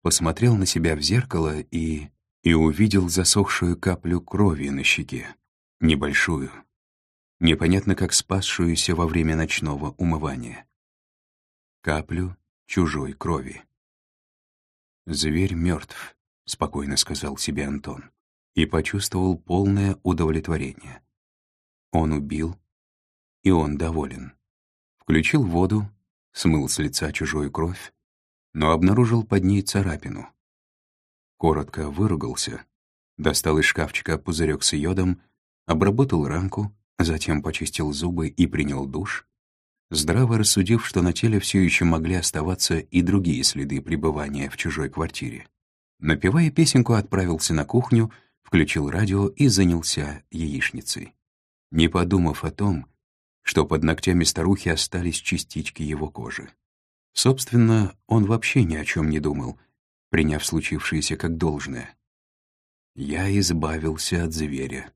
посмотрел на себя в зеркало и... и увидел засохшую каплю крови на щеке. Небольшую. Непонятно как спасшуюся во время ночного умывания. Каплю чужой крови. «Зверь мертв», — спокойно сказал себе Антон, и почувствовал полное удовлетворение. Он убил, и он доволен. Включил воду, смыл с лица чужую кровь, но обнаружил под ней царапину. Коротко выругался, достал из шкафчика пузырек с йодом, обработал ранку, затем почистил зубы и принял душ, здраво рассудив, что на теле все еще могли оставаться и другие следы пребывания в чужой квартире. Напевая песенку, отправился на кухню, включил радио и занялся яичницей не подумав о том, что под ногтями старухи остались частички его кожи. Собственно, он вообще ни о чем не думал, приняв случившееся как должное. Я избавился от зверя.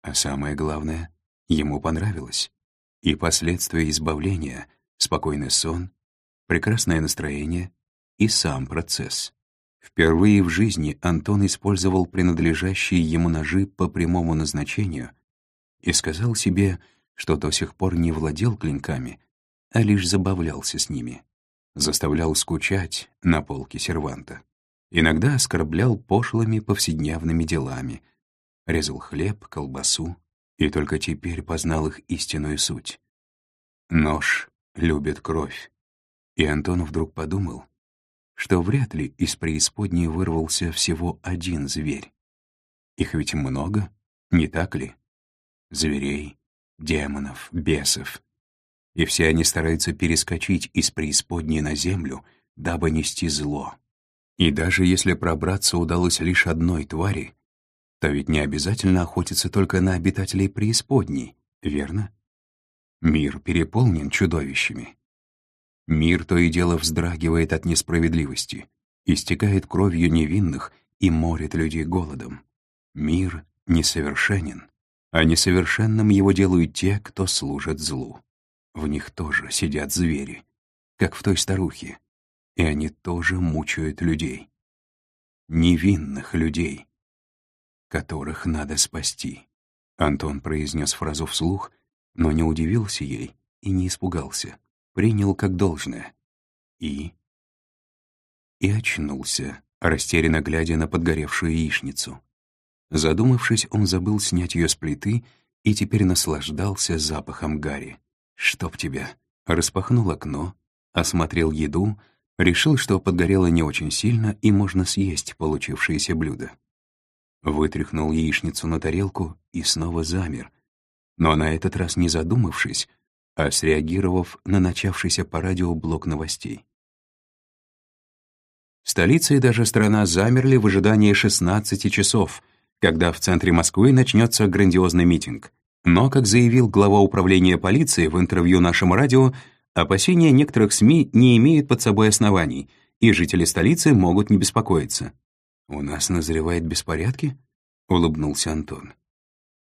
А самое главное, ему понравилось. И последствия избавления — спокойный сон, прекрасное настроение и сам процесс. Впервые в жизни Антон использовал принадлежащие ему ножи по прямому назначению — и сказал себе, что до сих пор не владел клинками, а лишь забавлялся с ними. Заставлял скучать на полке серванта. Иногда оскорблял пошлыми повседневными делами. Резал хлеб, колбасу, и только теперь познал их истинную суть. Нож любит кровь. И Антон вдруг подумал, что вряд ли из преисподней вырвался всего один зверь. Их ведь много, не так ли? зверей, демонов, бесов. И все они стараются перескочить из преисподней на землю, дабы нести зло. И даже если пробраться удалось лишь одной твари, то ведь не обязательно охотиться только на обитателей преисподней, верно? Мир переполнен чудовищами. Мир то и дело вздрагивает от несправедливости, истекает кровью невинных и морит людей голодом. Мир несовершенен а несовершенным его делают те, кто служит злу. В них тоже сидят звери, как в той старухе, и они тоже мучают людей. Невинных людей, которых надо спасти. Антон произнес фразу вслух, но не удивился ей и не испугался, принял как должное. И... И очнулся, растерянно глядя на подгоревшую яичницу. Задумавшись, он забыл снять ее с плиты и теперь наслаждался запахом гари. «Чтоб тебя!» Распахнул окно, осмотрел еду, решил, что подгорело не очень сильно и можно съесть получившееся блюдо. Вытряхнул яичницу на тарелку и снова замер, но на этот раз не задумавшись, а среагировав на начавшийся по радио блок новостей. Столица и даже страна замерли в ожидании 16 часов, когда в центре Москвы начнется грандиозный митинг. Но, как заявил глава управления полиции в интервью нашему радио, опасения некоторых СМИ не имеют под собой оснований, и жители столицы могут не беспокоиться. «У нас назревает беспорядки?» — улыбнулся Антон.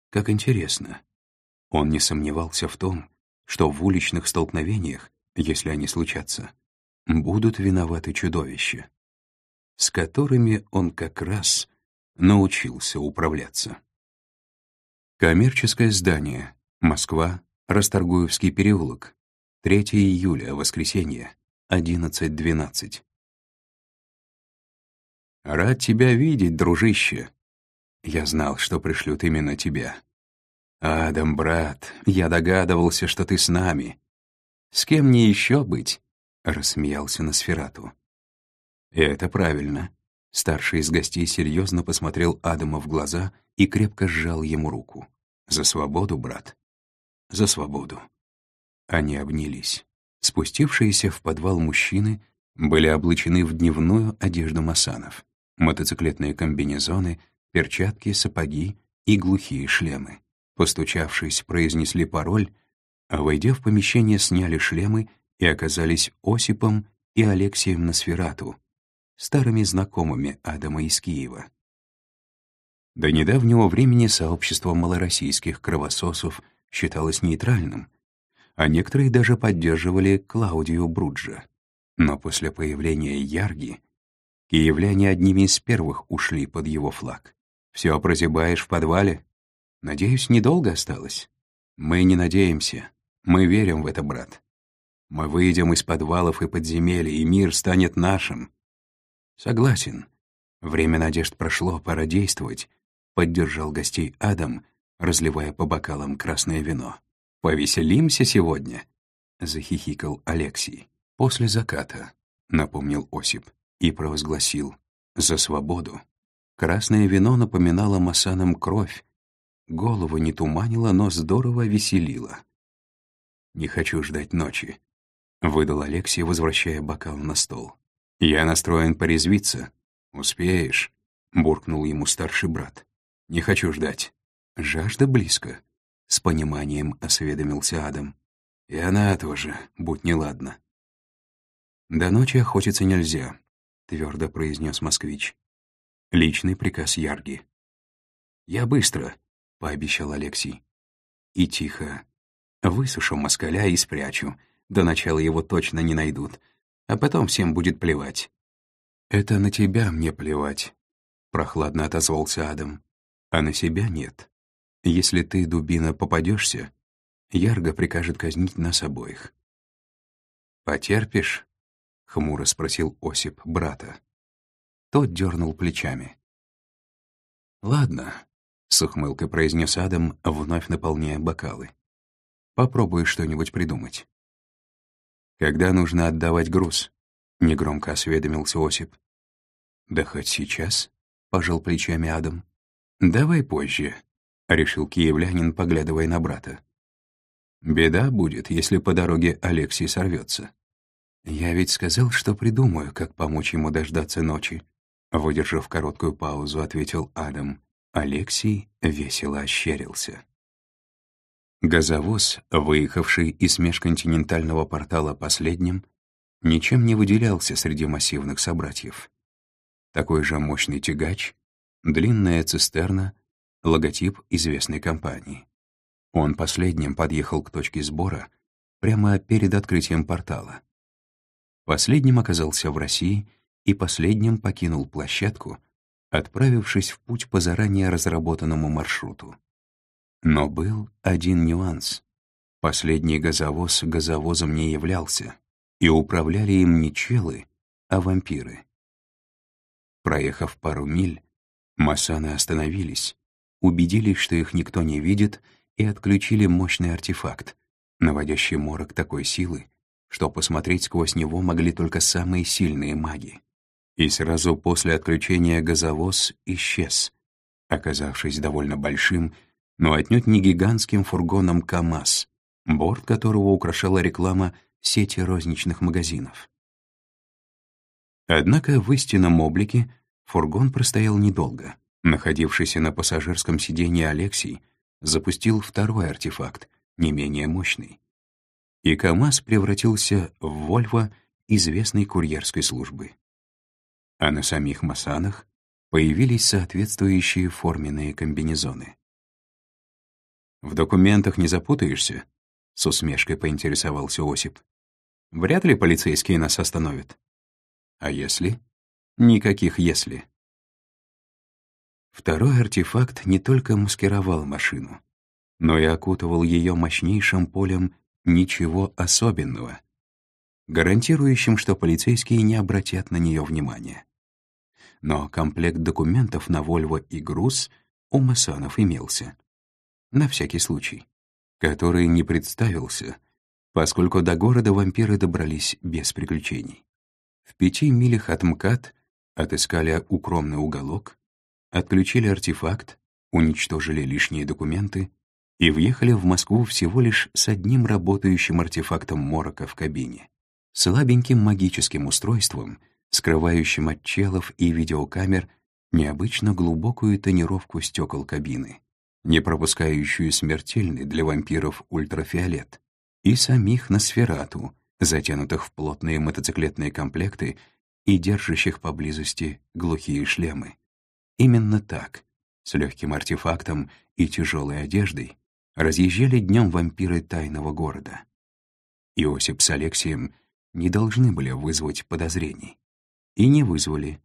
«Как интересно». Он не сомневался в том, что в уличных столкновениях, если они случатся, будут виноваты чудовища, с которыми он как раз научился управляться. Коммерческое здание. Москва. Расторгуевский переулок. 3 июля, воскресенье. 11.12. «Рад тебя видеть, дружище. Я знал, что пришлют именно тебя. Адам, брат, я догадывался, что ты с нами. С кем мне еще быть?» — рассмеялся Носферату. «Это правильно». Старший из гостей серьезно посмотрел Адама в глаза и крепко сжал ему руку. «За свободу, брат. За свободу». Они обнялись. Спустившиеся в подвал мужчины были облачены в дневную одежду масанов мотоциклетные комбинезоны, перчатки, сапоги и глухие шлемы. Постучавшись, произнесли пароль, а войдя в помещение, сняли шлемы и оказались Осипом и Алексеем Носферату, старыми знакомыми Адама из Киева. До недавнего времени сообщество малороссийских кровососов считалось нейтральным, а некоторые даже поддерживали Клаудию Бруджа. Но после появления Ярги Киевляне одними из первых ушли под его флаг. «Все прозябаешь в подвале? Надеюсь, недолго осталось?» «Мы не надеемся. Мы верим в это, брат. Мы выйдем из подвалов и подземелий, и мир станет нашим». «Согласен. Время надежд прошло, пора действовать», — поддержал гостей Адам, разливая по бокалам красное вино. «Повеселимся сегодня», — захихикал Алексей. «После заката», — напомнил Осип и провозгласил «За свободу». Красное вино напоминало масанам кровь, голову не туманило, но здорово веселило. «Не хочу ждать ночи», — выдал Алексей, возвращая бокал на стол. «Я настроен порезвиться. Успеешь», — буркнул ему старший брат. «Не хочу ждать. Жажда близко», — с пониманием осведомился Адам. «И она тоже, будь неладна». «До ночи охотиться нельзя твердо произнес москвич. Личный приказ Ярги. «Я быстро», — пообещал Алексей. И тихо. «Высушу москаля и спрячу. До начала его точно не найдут. А потом всем будет плевать». «Это на тебя мне плевать», — прохладно отозвался Адам. «А на себя нет. Если ты, дубина, попадешься, Ярго прикажет казнить нас обоих». «Потерпишь?» — хмуро спросил Осип брата. Тот дернул плечами. «Ладно», — с ухмылкой произнес Адам, вновь наполняя бокалы. «Попробуй что-нибудь придумать». «Когда нужно отдавать груз?» — негромко осведомился Осип. «Да хоть сейчас», — пожал плечами Адам. «Давай позже», — решил киевлянин, поглядывая на брата. «Беда будет, если по дороге Алексей сорвется». «Я ведь сказал, что придумаю, как помочь ему дождаться ночи», выдержав короткую паузу, ответил Адам. Алексей весело ощерился. Газовоз, выехавший из межконтинентального портала последним, ничем не выделялся среди массивных собратьев. Такой же мощный тягач, длинная цистерна, логотип известной компании. Он последним подъехал к точке сбора прямо перед открытием портала. Последним оказался в России и последним покинул площадку, отправившись в путь по заранее разработанному маршруту. Но был один нюанс. Последний газовоз газовозом не являлся, и управляли им не челы, а вампиры. Проехав пару миль, Масаны остановились, убедились, что их никто не видит, и отключили мощный артефакт, наводящий морок такой силы, что посмотреть сквозь него могли только самые сильные маги. И сразу после отключения газовоз исчез, оказавшись довольно большим, но отнюдь не гигантским фургоном КАМАЗ, борт которого украшала реклама сети розничных магазинов. Однако в истинном облике фургон простоял недолго. Находившийся на пассажирском сиденье Алексей запустил второй артефакт, не менее мощный и КАМАЗ превратился в «Вольво» известной курьерской службы. А на самих Масанах появились соответствующие форменные комбинезоны. «В документах не запутаешься?» — с усмешкой поинтересовался Осип. «Вряд ли полицейские нас остановят». «А если?» «Никаких «если». Второй артефакт не только маскировал машину, но и окутывал ее мощнейшим полем Ничего особенного. гарантирующим, что полицейские не обратят на нее внимания. Но комплект документов на Вольво и груз у масонов имелся. На всякий случай. Который не представился, поскольку до города вампиры добрались без приключений. В пяти милях от МКАД отыскали укромный уголок, отключили артефакт, уничтожили лишние документы и въехали в Москву всего лишь с одним работающим артефактом морока в кабине, слабеньким магическим устройством, скрывающим от челов и видеокамер необычно глубокую тонировку стекол кабины, не пропускающую смертельный для вампиров ультрафиолет, и самих Носферату, затянутых в плотные мотоциклетные комплекты и держащих поблизости глухие шлемы. Именно так, с легким артефактом и тяжелой одеждой, разъезжали днем вампиры тайного города. Иосип с Алексием не должны были вызвать подозрений. И не вызвали.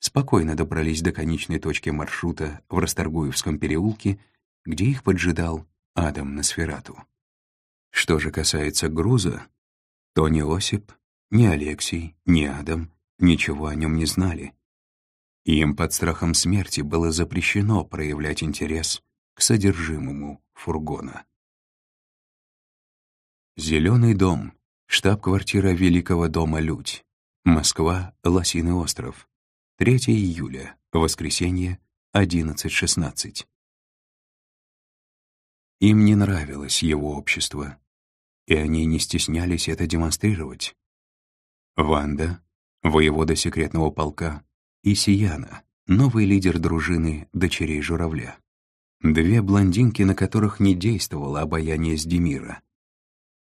Спокойно добрались до конечной точки маршрута в Расторгуевском переулке, где их поджидал Адам Носферату. Что же касается груза, то ни Осип, ни Алексей, ни Адам ничего о нем не знали. Им под страхом смерти было запрещено проявлять интерес к содержимому фургона. Зеленый дом, штаб-квартира Великого дома «Людь», Москва, Лосиный остров, 3 июля, воскресенье, 11.16. Им не нравилось его общество, и они не стеснялись это демонстрировать. Ванда, воевода секретного полка, и Сияна, новый лидер дружины дочерей журавля. Две блондинки, на которых не действовало обаяние Сдемира.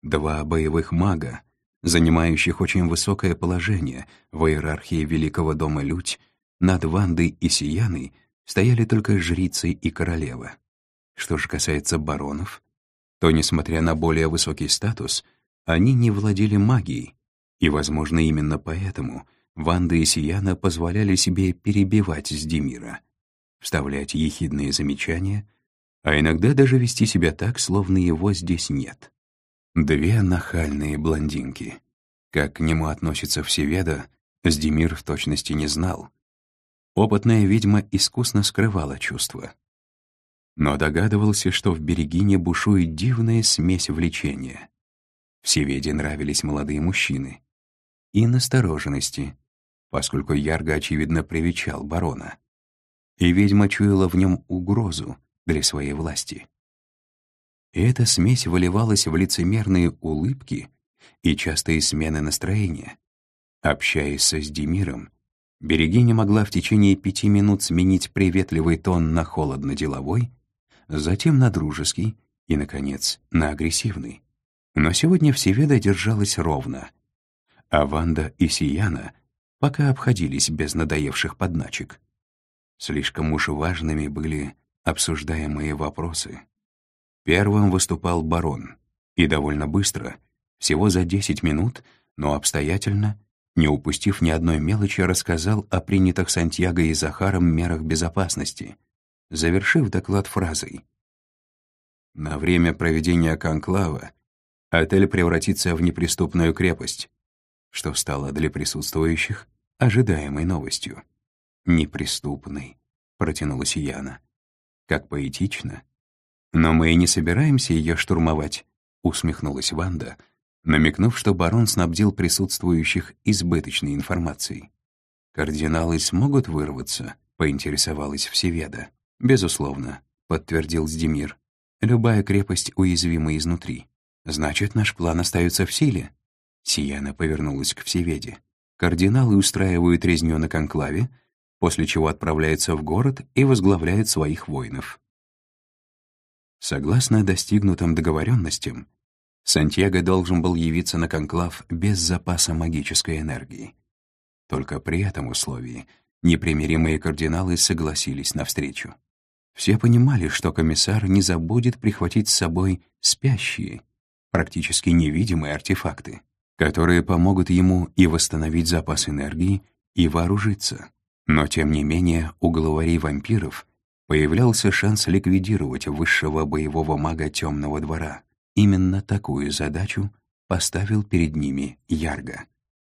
Два боевых мага, занимающих очень высокое положение в иерархии Великого дома Людь, над Вандой и Сияной стояли только жрицы и королева. Что же касается баронов, то, несмотря на более высокий статус, они не владели магией, и, возможно, именно поэтому Ванда и Сияна позволяли себе перебивать Сдемира — вставлять ехидные замечания, а иногда даже вести себя так, словно его здесь нет. Две нахальные блондинки. Как к нему относится Всеведа, Сдемир в точности не знал. Опытная ведьма искусно скрывала чувства. Но догадывался, что в Берегине бушует дивная смесь влечения. Всеведе нравились молодые мужчины. И настороженности, поскольку Ярго, очевидно, привечал барона и ведьма чуяла в нем угрозу для своей власти. Эта смесь выливалась в лицемерные улыбки и частые смены настроения. Общаясь со Сдемиром, Берегиня могла в течение пяти минут сменить приветливый тон на холодно-деловой, затем на дружеский и, наконец, на агрессивный. Но сегодня Всеведа держалась ровно, а Ванда и Сияна пока обходились без надоевших подначек. Слишком уж важными были обсуждаемые вопросы. Первым выступал барон, и довольно быстро, всего за 10 минут, но обстоятельно, не упустив ни одной мелочи, рассказал о принятых Сантьяго и Захаром мерах безопасности, завершив доклад фразой «На время проведения конклава отель превратится в неприступную крепость», что стало для присутствующих ожидаемой новостью неприступный», — протянула Сияна. «Как поэтично. Но мы и не собираемся ее штурмовать», — усмехнулась Ванда, намекнув, что барон снабдил присутствующих избыточной информацией. «Кардиналы смогут вырваться?» — поинтересовалась Всеведа. «Безусловно», — подтвердил Сдемир. «Любая крепость уязвима изнутри. Значит, наш план остается в силе?» Сияна повернулась к Всеведе. «Кардиналы устраивают резню на конклаве, после чего отправляется в город и возглавляет своих воинов. Согласно достигнутым договоренностям, Сантьяго должен был явиться на конклав без запаса магической энергии. Только при этом условии непримиримые кардиналы согласились на встречу. Все понимали, что комиссар не забудет прихватить с собой спящие, практически невидимые артефакты, которые помогут ему и восстановить запас энергии, и вооружиться. Но, тем не менее, у главарей вампиров появлялся шанс ликвидировать высшего боевого мага Темного двора. Именно такую задачу поставил перед ними Ярго.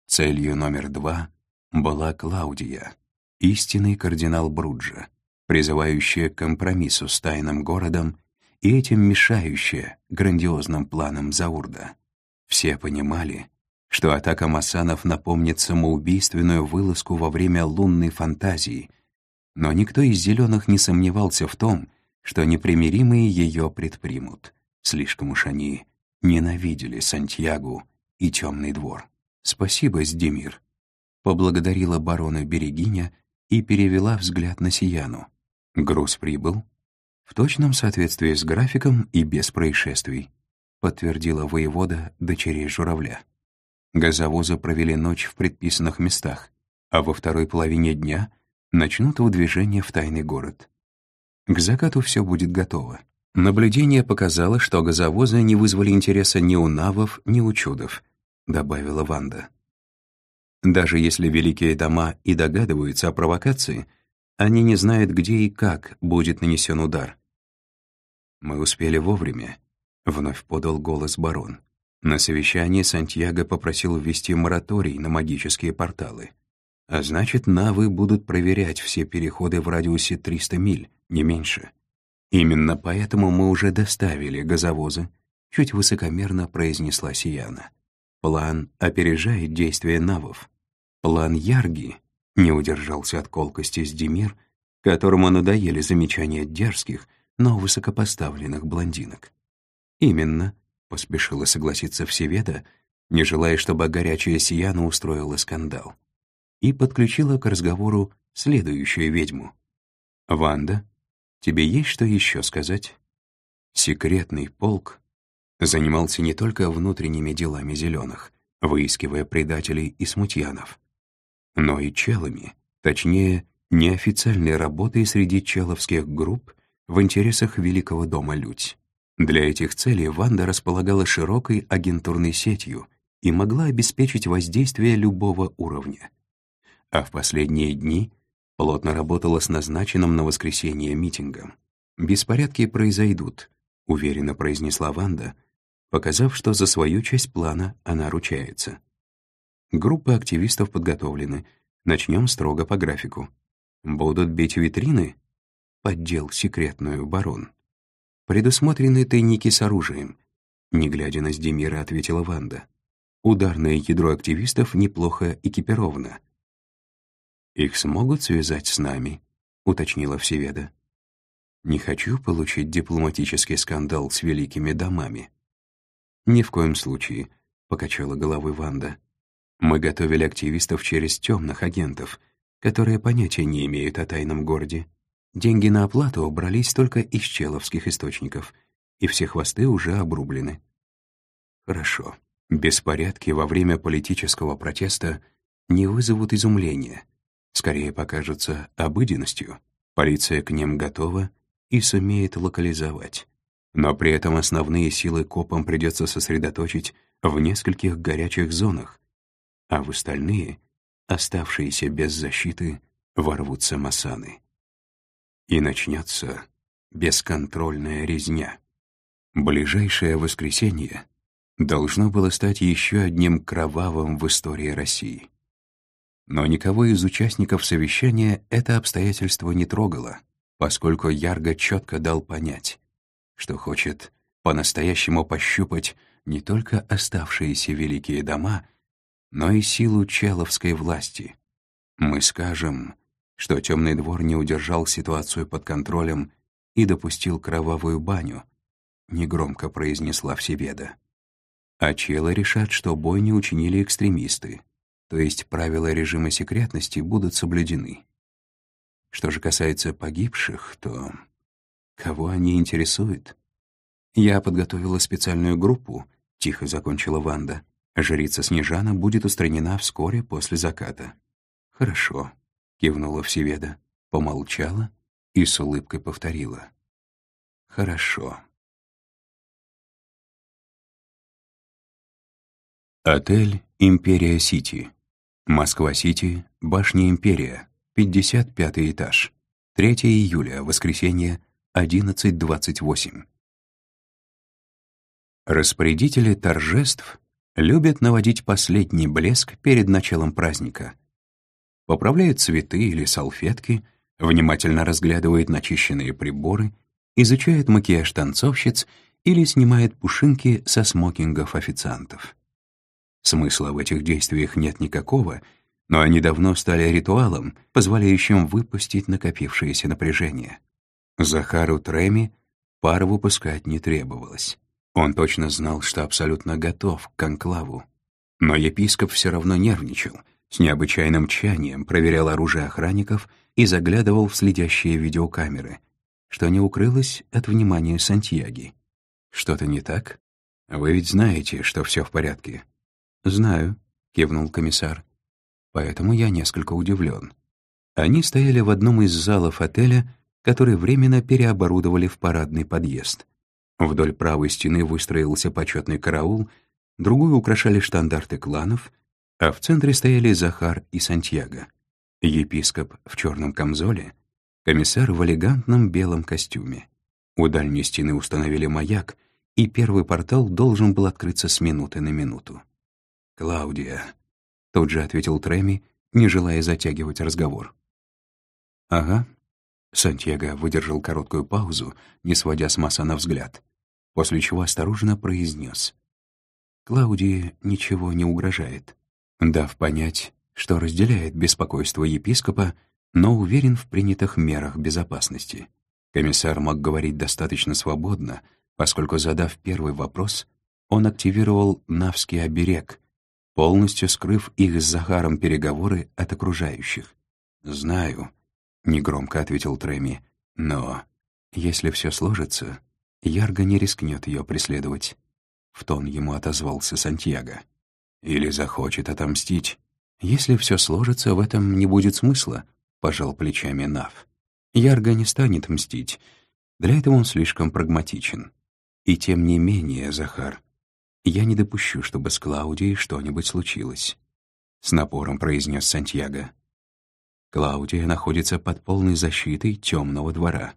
Целью номер два была Клаудия, истинный кардинал Бруджа, призывающая к компромиссу с тайным городом и этим мешающая грандиозным планам Заурда. Все понимали, что атака Масанов напомнит самоубийственную вылазку во время лунной фантазии, но никто из зеленых не сомневался в том, что непримиримые ее предпримут. Слишком уж они ненавидели Сантьягу и Темный двор. «Спасибо, Сдемир», — поблагодарила барона Берегиня и перевела взгляд на Сияну. «Груз прибыл?» «В точном соответствии с графиком и без происшествий», — подтвердила воевода дочерей журавля. Газовозы провели ночь в предписанных местах, а во второй половине дня начнут выдвижение в тайный город. К закату все будет готово. Наблюдение показало, что газовозы не вызвали интереса ни у навов, ни у чудов, добавила Ванда. Даже если великие дома и догадываются о провокации, они не знают, где и как будет нанесен удар. «Мы успели вовремя», — вновь подал голос барон. На совещании Сантьяго попросил ввести мораторий на магические порталы. А значит, навы будут проверять все переходы в радиусе 300 миль, не меньше. Именно поэтому мы уже доставили газовозы, чуть высокомерно произнесла Сияна. План опережает действия навов. План Ярги не удержался от колкости с Демир, которому надоели замечания дерзких, но высокопоставленных блондинок. Именно, — поспешила согласиться Всеведа, не желая, чтобы горячая Сияна устроила скандал. И подключила к разговору следующую ведьму. «Ванда, тебе есть что еще сказать?» Секретный полк занимался не только внутренними делами зеленых, выискивая предателей и смутьянов, но и челами, точнее, неофициальной работой среди человских групп в интересах Великого дома Людь. Для этих целей Ванда располагала широкой агентурной сетью и могла обеспечить воздействие любого уровня. А в последние дни плотно работала с назначенным на воскресенье митингом. «Беспорядки произойдут», — уверенно произнесла Ванда, показав, что за свою часть плана она ручается. Группы активистов подготовлены, начнем строго по графику. Будут бить витрины? Поддел секретную барон. «Предусмотрены тайники с оружием», — не глядя на Сдемира, ответила Ванда. «Ударное ядро активистов неплохо экипировано». «Их смогут связать с нами?» — уточнила Всеведа. «Не хочу получить дипломатический скандал с великими домами». «Ни в коем случае», — покачала головой Ванда. «Мы готовили активистов через темных агентов, которые понятия не имеют о тайном городе. Деньги на оплату убрались только из человских источников, и все хвосты уже обрублены. Хорошо. Беспорядки во время политического протеста не вызовут изумления, скорее покажутся обыденностью. Полиция к ним готова и сумеет локализовать. Но при этом основные силы копам придется сосредоточить в нескольких горячих зонах, а в остальные, оставшиеся без защиты, ворвутся масаны и начнется бесконтрольная резня. Ближайшее воскресенье должно было стать еще одним кровавым в истории России. Но никого из участников совещания это обстоятельство не трогало, поскольку Ярго четко дал понять, что хочет по-настоящему пощупать не только оставшиеся великие дома, но и силу человской власти. Мы скажем, что темный двор не удержал ситуацию под контролем и допустил кровавую баню, негромко произнесла Всеведа. А челы решат, что бой не учинили экстремисты, то есть правила режима секретности будут соблюдены. Что же касается погибших, то кого они интересуют? Я подготовила специальную группу, тихо закончила Ванда. Жрица Снежана будет устранена вскоре после заката. Хорошо, — кивнула Всеведа, помолчала и с улыбкой повторила. «Хорошо». Отель «Империя Сити». Москва-Сити, башня «Империя», 55 этаж. 3 июля, воскресенье, 11.28. Распорядители торжеств любят наводить последний блеск перед началом праздника. Поправляют цветы или салфетки, внимательно разглядывает начищенные приборы, изучает макияж танцовщиц или снимает пушинки со смокингов официантов. Смысла в этих действиях нет никакого, но они давно стали ритуалом, позволяющим выпустить накопившееся напряжение. Захару Треми пар выпускать не требовалось. Он точно знал, что абсолютно готов к конклаву. Но епископ все равно нервничал, с необычайным тщанием проверял оружие охранников и заглядывал в следящие видеокамеры, что не укрылось от внимания Сантьяги. «Что-то не так? Вы ведь знаете, что все в порядке?» «Знаю», — кивнул комиссар. «Поэтому я несколько удивлен. Они стояли в одном из залов отеля, который временно переоборудовали в парадный подъезд. Вдоль правой стены выстроился почетный караул, другую украшали штандарты кланов, а в центре стояли Захар и Сантьяго. Епископ в черном камзоле, комиссар в элегантном белом костюме. У дальней стены установили маяк, и первый портал должен был открыться с минуты на минуту. «Клаудия», — тут же ответил Треми, не желая затягивать разговор. «Ага». Сантьяго выдержал короткую паузу, не сводя с Масана взгляд, после чего осторожно произнес. Клаудии ничего не угрожает, дав понять, что разделяет беспокойство епископа, но уверен в принятых мерах безопасности. Комиссар мог говорить достаточно свободно, поскольку, задав первый вопрос, он активировал Навский оберег, полностью скрыв их с Захаром переговоры от окружающих. «Знаю», — негромко ответил Треми, — «но если все сложится, Ярго не рискнет ее преследовать». В тон ему отозвался Сантьяго. «Или захочет отомстить. Если все сложится, в этом не будет смысла», — пожал плечами Нав. Ярго не станет мстить. Для этого он слишком прагматичен. И тем не менее, Захар, я не допущу, чтобы с Клаудией что-нибудь случилось», — с напором произнес Сантьяго. Клаудия находится под полной защитой темного двора.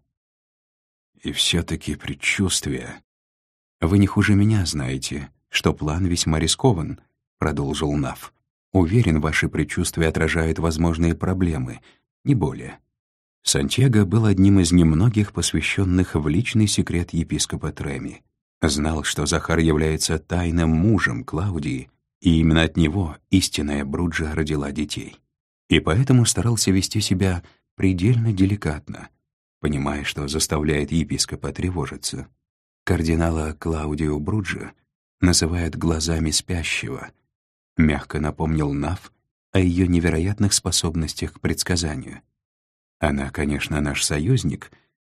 И все-таки предчувствие. Вы не хуже меня знаете, что план весьма рискован, продолжил Нав. Уверен, ваши предчувствия отражают возможные проблемы, не более. Сантьяго был одним из немногих посвященных в личный секрет епископа Треми. Знал, что Захар является тайным мужем Клаудии, и именно от него истинная Бруджа родила детей. И поэтому старался вести себя предельно деликатно, понимая, что заставляет епископа тревожиться. Кардинала Клаудио Бруджа называют «глазами спящего», мягко напомнил Нав о ее невероятных способностях к предсказанию. Она, конечно, наш союзник,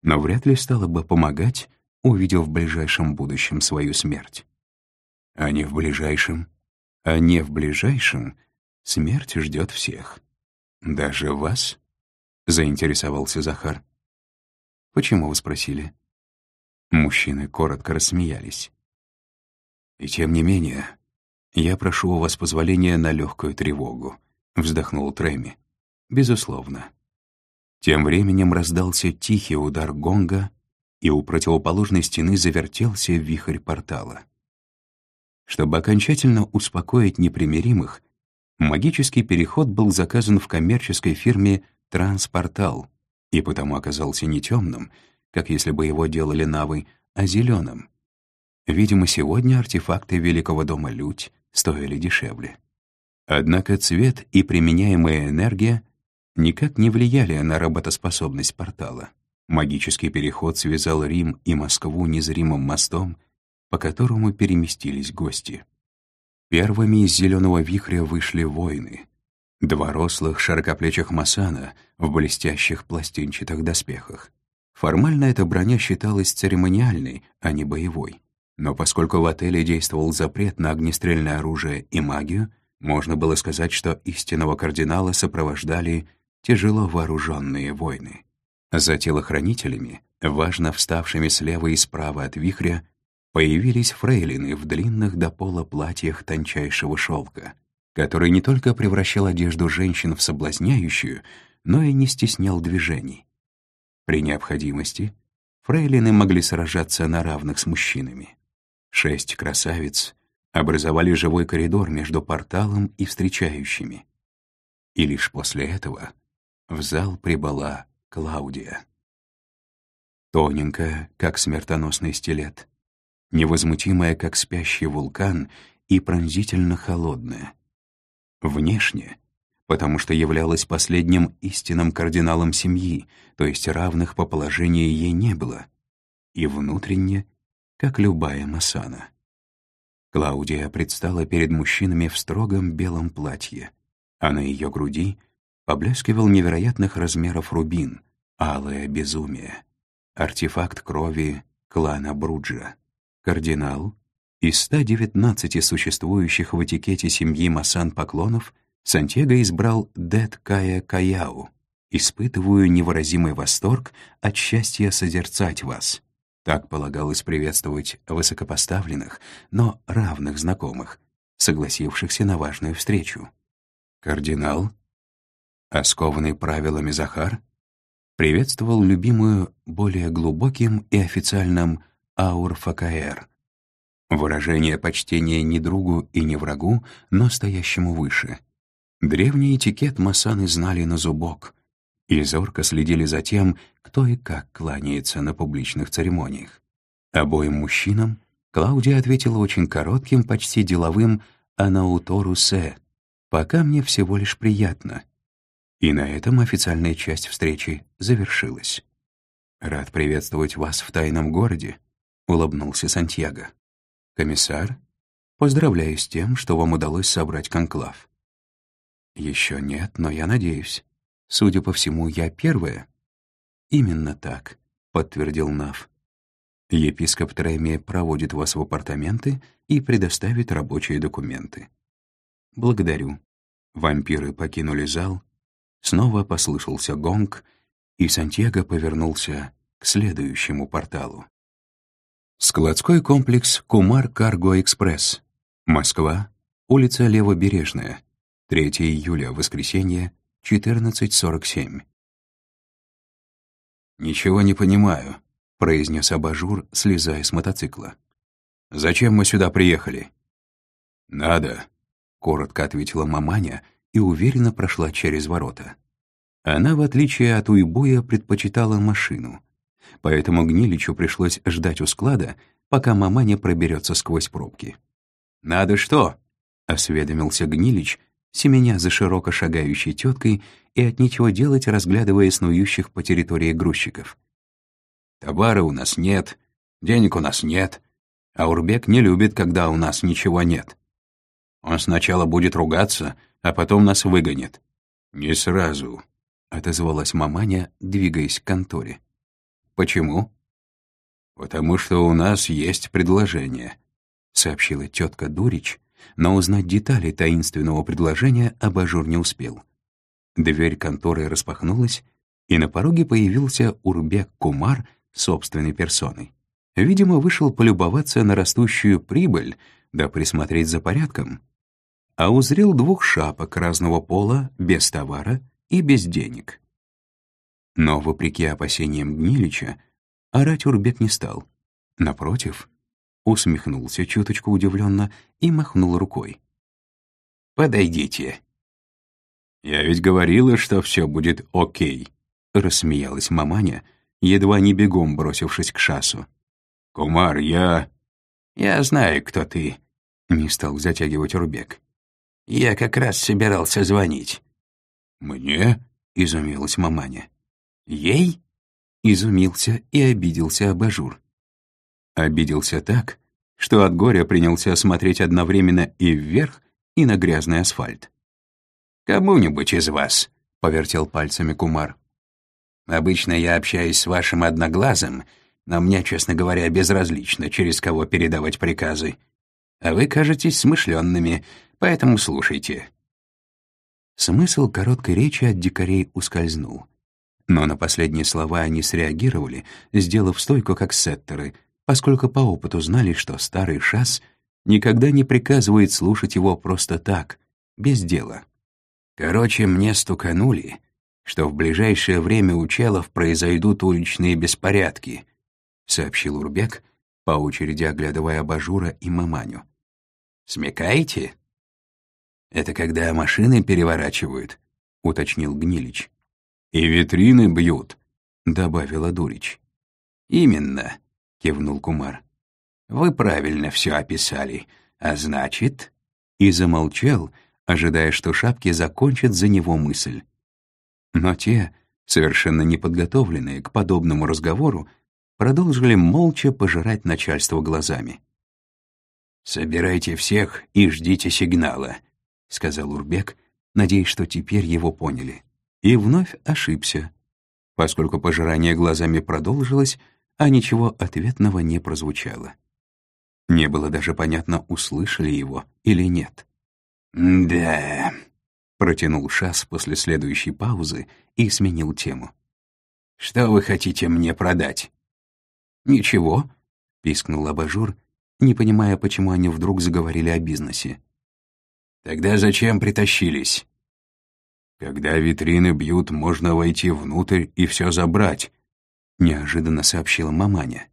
но вряд ли стала бы помогать увидел в ближайшем будущем свою смерть. А не в ближайшем, а не в ближайшем смерть ждет всех. Даже вас? Заинтересовался Захар. Почему вы спросили? Мужчины коротко рассмеялись. И тем не менее, я прошу у вас позволения на легкую тревогу, вздохнул Треми. Безусловно. Тем временем раздался тихий удар гонга, и у противоположной стены завертелся вихрь портала. Чтобы окончательно успокоить непримиримых, магический переход был заказан в коммерческой фирме «Транспортал», и потому оказался не темным, как если бы его делали навы, а зеленым. Видимо, сегодня артефакты Великого дома Людь стоили дешевле. Однако цвет и применяемая энергия никак не влияли на работоспособность портала. Магический переход связал Рим и Москву незримым мостом, по которому переместились гости. Первыми из зеленого вихря вышли воины. Два рослых широкоплечих масана в блестящих пластинчатых доспехах. Формально эта броня считалась церемониальной, а не боевой. Но поскольку в отеле действовал запрет на огнестрельное оружие и магию, можно было сказать, что истинного кардинала сопровождали тяжело вооруженные воины. За телохранителями, важно вставшими слева и справа от вихря, появились фрейлины в длинных до пола платьях тончайшего шелка, который не только превращал одежду женщин в соблазняющую, но и не стеснял движений. При необходимости фрейлины могли сражаться на равных с мужчинами. Шесть красавиц образовали живой коридор между порталом и встречающими. И лишь после этого в зал прибыла Клаудия. Тоненькая, как смертоносный стилет, невозмутимая, как спящий вулкан, и пронзительно холодная. Внешне, потому что являлась последним истинным кардиналом семьи, то есть равных по положению ей не было, и внутренне, как любая Масана. Клаудия предстала перед мужчинами в строгом белом платье, а на ее груди поблескивал невероятных размеров рубин, алое безумие, артефакт крови клана Бруджа. Кардинал из 119 существующих в этикете семьи Масан-поклонов Сантьяго избрал Дед Кая Каяу. «Испытываю невыразимый восторг от счастья созерцать вас». Так полагалось приветствовать высокопоставленных, но равных знакомых, согласившихся на важную встречу. Кардинал, оскованный правилами Захар, приветствовал любимую более глубоким и официальным «Аур Факаэр», выражение почтения не другу и не врагу, но стоящему выше. Древний этикет масаны знали на зубок и зорко следили за тем, кто и как кланяется на публичных церемониях. Обоим мужчинам Клаудия ответила очень коротким, почти деловым «Анаутору се», «Пока мне всего лишь приятно». И на этом официальная часть встречи завершилась. «Рад приветствовать вас в тайном городе», — улыбнулся Сантьяго. «Комиссар, поздравляю с тем, что вам удалось собрать конклав». «Еще нет, но я надеюсь. Судя по всему, я первая». «Именно так», — подтвердил Нав. «Епископ Треми проводит вас в апартаменты и предоставит рабочие документы». «Благодарю». Вампиры покинули зал, снова послышался гонг, и Сантьяго повернулся к следующему порталу. Складской комплекс «Кумар Карго Экспресс», Москва, улица Левобережная, 3 июля, воскресенье, 14.47. «Ничего не понимаю», — произнес абажур, слезая с мотоцикла. «Зачем мы сюда приехали?» «Надо», — коротко ответила маманя и уверенно прошла через ворота. Она, в отличие от Уйбуя, предпочитала машину — поэтому Гниличу пришлось ждать у склада, пока мама не проберется сквозь пробки. «Надо что?» — осведомился Гнилич, семеня за широко шагающей теткой и от ничего делать, разглядывая снующих по территории грузчиков. «Товара у нас нет, денег у нас нет, а Урбек не любит, когда у нас ничего нет. Он сначала будет ругаться, а потом нас выгонит». «Не сразу», — отозвалась маманя, двигаясь к конторе. «Почему?» «Потому что у нас есть предложение», — сообщила тетка Дурич, но узнать детали таинственного предложения абажур не успел. Дверь конторы распахнулась, и на пороге появился Урбек Кумар собственной персоной. Видимо, вышел полюбоваться на растущую прибыль, да присмотреть за порядком. А узрел двух шапок разного пола, без товара и без денег. Но, вопреки опасениям Гнилича, орать Урбек не стал. Напротив, усмехнулся чуточку удивленно и махнул рукой. «Подойдите». «Я ведь говорила, что все будет окей», — рассмеялась маманя, едва не бегом бросившись к шасу. «Кумар, я...» «Я знаю, кто ты», — не стал затягивать Урбек. «Я как раз собирался звонить». «Мне?» — изумилась маманя. «Ей?» — изумился и обиделся абажур. Обиделся так, что от горя принялся смотреть одновременно и вверх, и на грязный асфальт. «Кому-нибудь из вас», — повертел пальцами Кумар. «Обычно я общаюсь с вашим одноглазым, но мне, честно говоря, безразлично, через кого передавать приказы. А вы кажетесь смышленными, поэтому слушайте». Смысл короткой речи от дикарей ускользнул. Но на последние слова они среагировали, сделав стойку как сеттеры, поскольку по опыту знали, что старый шас никогда не приказывает слушать его просто так, без дела. Короче, мне стуканули, что в ближайшее время у челов произойдут уличные беспорядки, сообщил Урбек, по очереди оглядывая Абажура и Маманю. Смекаете?» «Это когда машины переворачивают», — уточнил Гнилич. «И витрины бьют», — добавила Дурич. «Именно», — кивнул Кумар. «Вы правильно все описали, а значит...» И замолчал, ожидая, что шапки закончат за него мысль. Но те, совершенно неподготовленные к подобному разговору, продолжили молча пожирать начальство глазами. «Собирайте всех и ждите сигнала», — сказал Урбек, надеясь, что теперь его поняли. И вновь ошибся, поскольку пожирание глазами продолжилось, а ничего ответного не прозвучало. Не было даже понятно, услышали его или нет. «Да», — протянул Шас после следующей паузы и сменил тему. «Что вы хотите мне продать?» «Ничего», — пискнул абажур не понимая, почему они вдруг заговорили о бизнесе. «Тогда зачем притащились?» «Когда витрины бьют, можно войти внутрь и все забрать», — неожиданно сообщила маманя.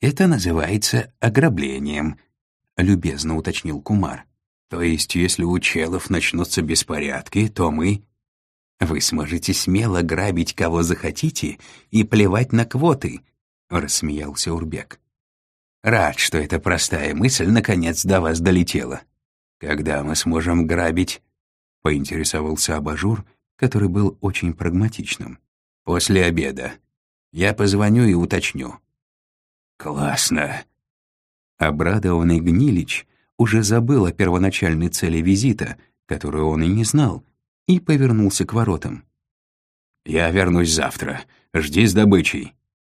«Это называется ограблением», — любезно уточнил Кумар. «То есть, если у челов начнутся беспорядки, то мы...» «Вы сможете смело грабить кого захотите и плевать на квоты», — рассмеялся Урбек. Рад, что эта простая мысль наконец до вас долетела. Когда мы сможем грабить?» — поинтересовался абажур, который был очень прагматичным. «После обеда. Я позвоню и уточню». «Классно!» Обрадованный Гнилич уже забыл о первоначальной цели визита, которую он и не знал, и повернулся к воротам. «Я вернусь завтра. Жди с добычей».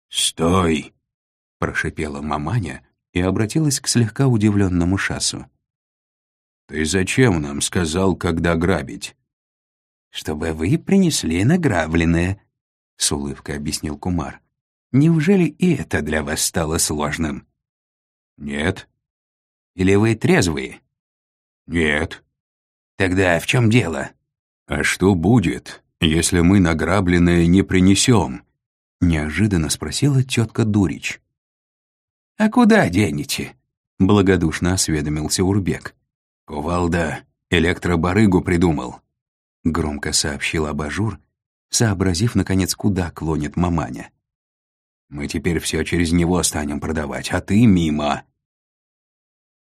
«Стой!» — прошипела маманя и обратилась к слегка удивленному шасу. «Ты зачем нам сказал, когда грабить?» «Чтобы вы принесли награбленное», — с улыбкой объяснил Кумар. «Неужели и это для вас стало сложным?» «Нет». «Или вы трезвые?» «Нет». «Тогда в чем дело?» «А что будет, если мы награбленное не принесем?» — неожиданно спросила тетка Дурич. «А куда денете?» — благодушно осведомился Урбек. «Кувалда электробарыгу придумал», — громко сообщил абажур, сообразив, наконец, куда клонит маманя. «Мы теперь все через него станем продавать, а ты мимо».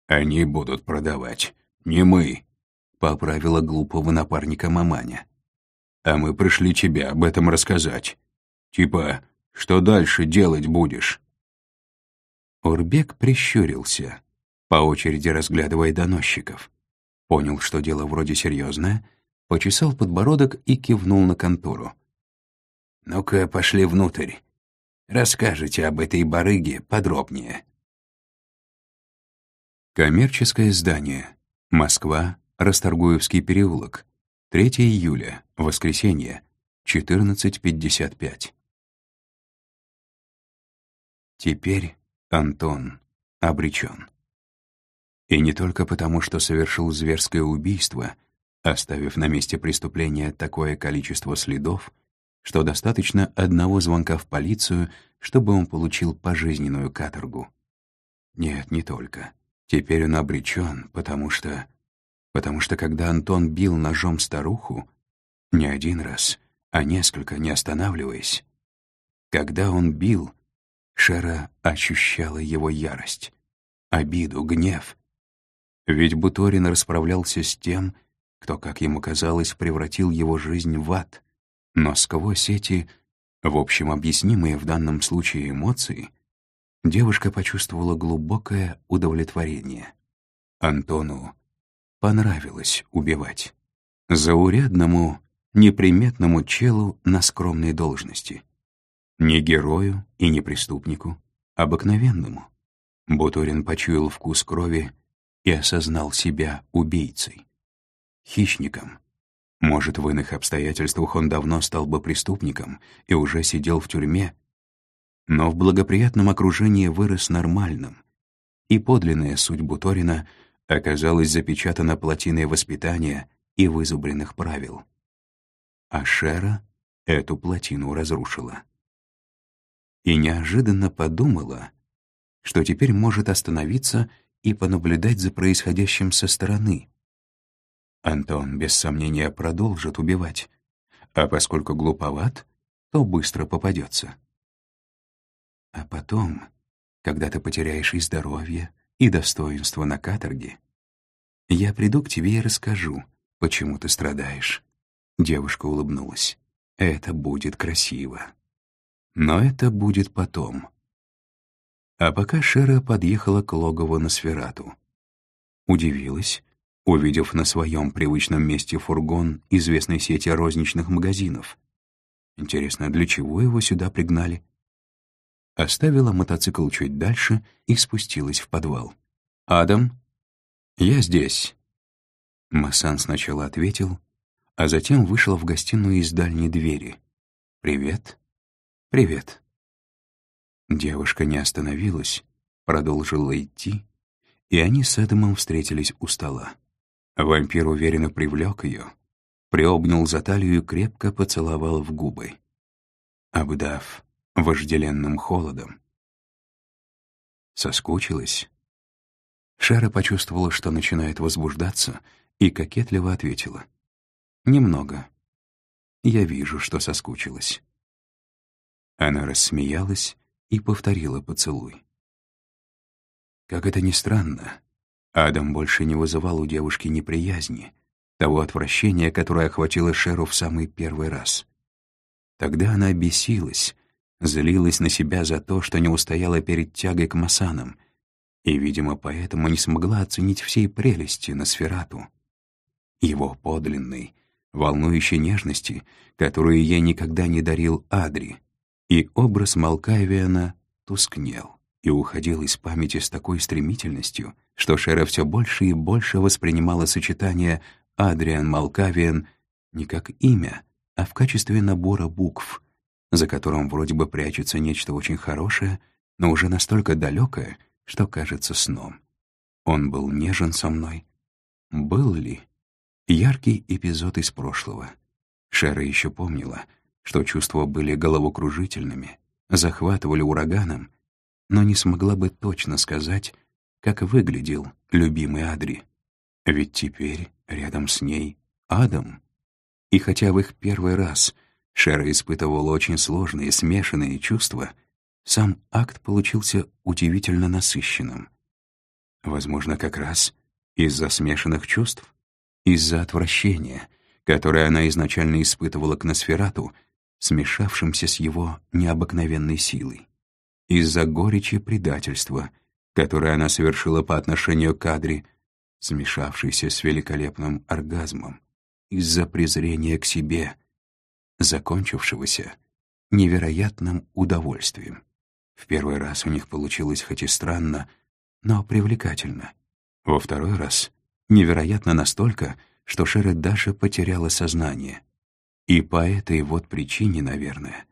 «Они будут продавать, не мы», — поправила глупого напарника маманя. «А мы пришли тебе об этом рассказать. Типа, что дальше делать будешь?» Урбек прищурился, по очереди разглядывая доносчиков. Понял, что дело вроде серьезное, почесал подбородок и кивнул на контору. «Ну-ка, пошли внутрь. Расскажите об этой барыге подробнее». Коммерческое здание. Москва, Расторгуевский переулок. 3 июля, воскресенье, 14.55. Теперь Антон обречен. И не только потому, что совершил зверское убийство, оставив на месте преступления такое количество следов, что достаточно одного звонка в полицию, чтобы он получил пожизненную каторгу. Нет, не только. Теперь он обречен, потому что... Потому что когда Антон бил ножом старуху, не один раз, а несколько, не останавливаясь, когда он бил, Шера ощущала его ярость, обиду, гнев. Ведь Буторин расправлялся с тем, кто, как ему казалось, превратил его жизнь в ад. Но сквозь эти, в общем, объяснимые в данном случае эмоции, девушка почувствовала глубокое удовлетворение. Антону понравилось убивать. Заурядному, неприметному челу на скромной должности. Не герою и не преступнику, обыкновенному. Бутурин почуял вкус крови и осознал себя убийцей. Хищником. Может, в иных обстоятельствах он давно стал бы преступником и уже сидел в тюрьме, но в благоприятном окружении вырос нормальным, и подлинная суть Буторина оказалась запечатана плотиной воспитания и вызубренных правил. А Шера эту плотину разрушила и неожиданно подумала, что теперь может остановиться и понаблюдать за происходящим со стороны. Антон, без сомнения, продолжит убивать, а поскольку глуповат, то быстро попадется. А потом, когда ты потеряешь и здоровье, и достоинство на каторге, я приду к тебе и расскажу, почему ты страдаешь. Девушка улыбнулась. Это будет красиво. Но это будет потом. А пока Шера подъехала к логову на Сферату. Удивилась, увидев на своем привычном месте фургон известной сети розничных магазинов. Интересно, для чего его сюда пригнали? Оставила мотоцикл чуть дальше и спустилась в подвал. «Адам?» «Я здесь». Масан сначала ответил, а затем вышел в гостиную из дальней двери. «Привет». «Привет». Девушка не остановилась, продолжила идти, и они с Эдамом встретились у стола. Вампир уверенно привлек ее, приобнял за талию и крепко поцеловал в губы, обдав вожделенным холодом. Соскучилась? Шара почувствовала, что начинает возбуждаться, и кокетливо ответила. «Немного. Я вижу, что соскучилась». Она рассмеялась и повторила поцелуй. Как это ни странно, Адам больше не вызывал у девушки неприязни, того отвращения, которое охватило Шеру в самый первый раз. Тогда она обесилась, злилась на себя за то, что не устояла перед тягой к Масанам, и, видимо, поэтому не смогла оценить всей прелести на Сферату. Его подлинной, волнующей нежности, которую ей никогда не дарил Адри — и образ Малкавиана тускнел и уходил из памяти с такой стремительностью, что Шера все больше и больше воспринимала сочетание Адриан Малкавиан не как имя, а в качестве набора букв, за которым вроде бы прячется нечто очень хорошее, но уже настолько далекое, что кажется сном. Он был нежен со мной. Был ли? Яркий эпизод из прошлого. Шера еще помнила — что чувства были головокружительными, захватывали ураганом, но не смогла бы точно сказать, как выглядел любимый Адри. Ведь теперь рядом с ней Адам. И хотя в их первый раз Шера испытывала очень сложные, смешанные чувства, сам акт получился удивительно насыщенным. Возможно, как раз из-за смешанных чувств, из-за отвращения, которое она изначально испытывала к Носферату — смешавшимся с его необыкновенной силой. Из-за горечи предательства, которое она совершила по отношению к Адри, смешавшейся с великолепным оргазмом, из-за презрения к себе, закончившегося невероятным удовольствием. В первый раз у них получилось хоть и странно, но привлекательно. Во второй раз — невероятно настолько, что Шера даже потеряла сознание — и по этой вот причине, наверное,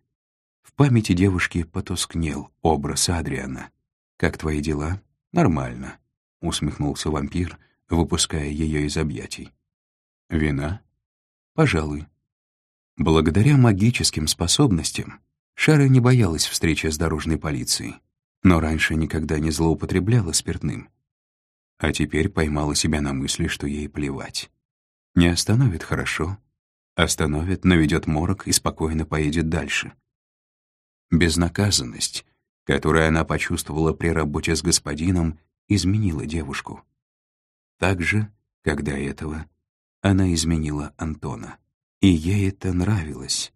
памяти девушки потускнел образ Адриана. «Как твои дела?» «Нормально», — усмехнулся вампир, выпуская ее из объятий. «Вина?» «Пожалуй». Благодаря магическим способностям Шара не боялась встречи с дорожной полицией, но раньше никогда не злоупотребляла спиртным. А теперь поймала себя на мысли, что ей плевать. Не остановит — хорошо, Остановит, наведет морок и спокойно поедет дальше. Безнаказанность, которую она почувствовала при работе с господином, изменила девушку. Так же, до этого, она изменила Антона. И ей это нравилось.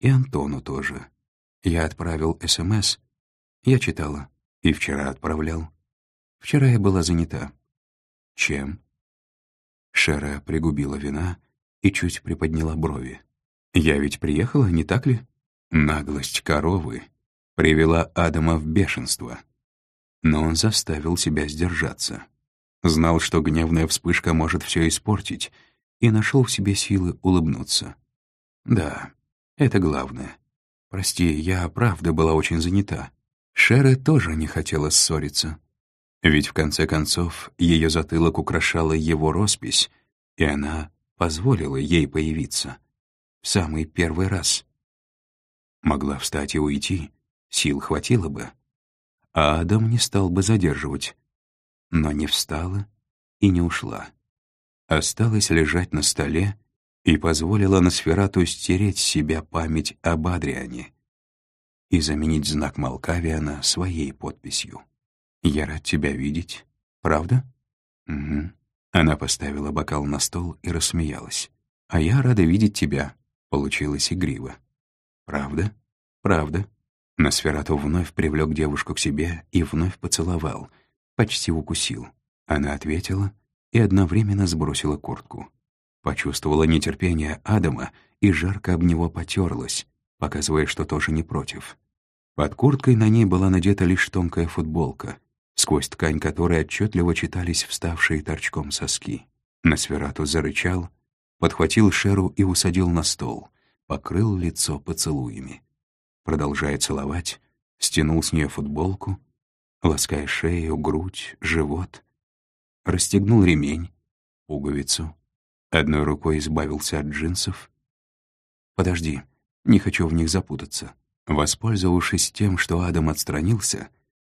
И Антону тоже. Я отправил СМС. Я читала. И вчера отправлял. Вчера я была занята. Чем? Шера пригубила вина — и чуть приподняла брови. «Я ведь приехала, не так ли?» Наглость коровы привела Адама в бешенство. Но он заставил себя сдержаться. Знал, что гневная вспышка может все испортить, и нашел в себе силы улыбнуться. «Да, это главное. Прости, я правда была очень занята. Шера тоже не хотела ссориться. Ведь в конце концов ее затылок украшала его роспись, и она позволила ей появиться. В самый первый раз. Могла встать и уйти, сил хватило бы. А Адам не стал бы задерживать. но не встала и не ушла. Осталась лежать на столе и позволила Носферату стереть с себя память об Адриане и заменить знак Малкавиана своей подписью. «Я рад тебя видеть. Правда?» «Угу». Она поставила бокал на стол и рассмеялась. «А я рада видеть тебя». Получилось игриво. «Правда?» «Правда». Носферату вновь привлек девушку к себе и вновь поцеловал, почти укусил. Она ответила и одновременно сбросила куртку. Почувствовала нетерпение Адама и жарко об него потерлась, показывая, что тоже не против. Под курткой на ней была надета лишь тонкая футболка, сквозь ткань которой отчетливо читались вставшие торчком соски. Носферату зарычал, подхватил Шеру и усадил на стол, покрыл лицо поцелуями. Продолжая целовать, стянул с нее футболку, лаская шею, грудь, живот, расстегнул ремень, пуговицу, одной рукой избавился от джинсов. «Подожди, не хочу в них запутаться». Воспользовавшись тем, что Адам отстранился,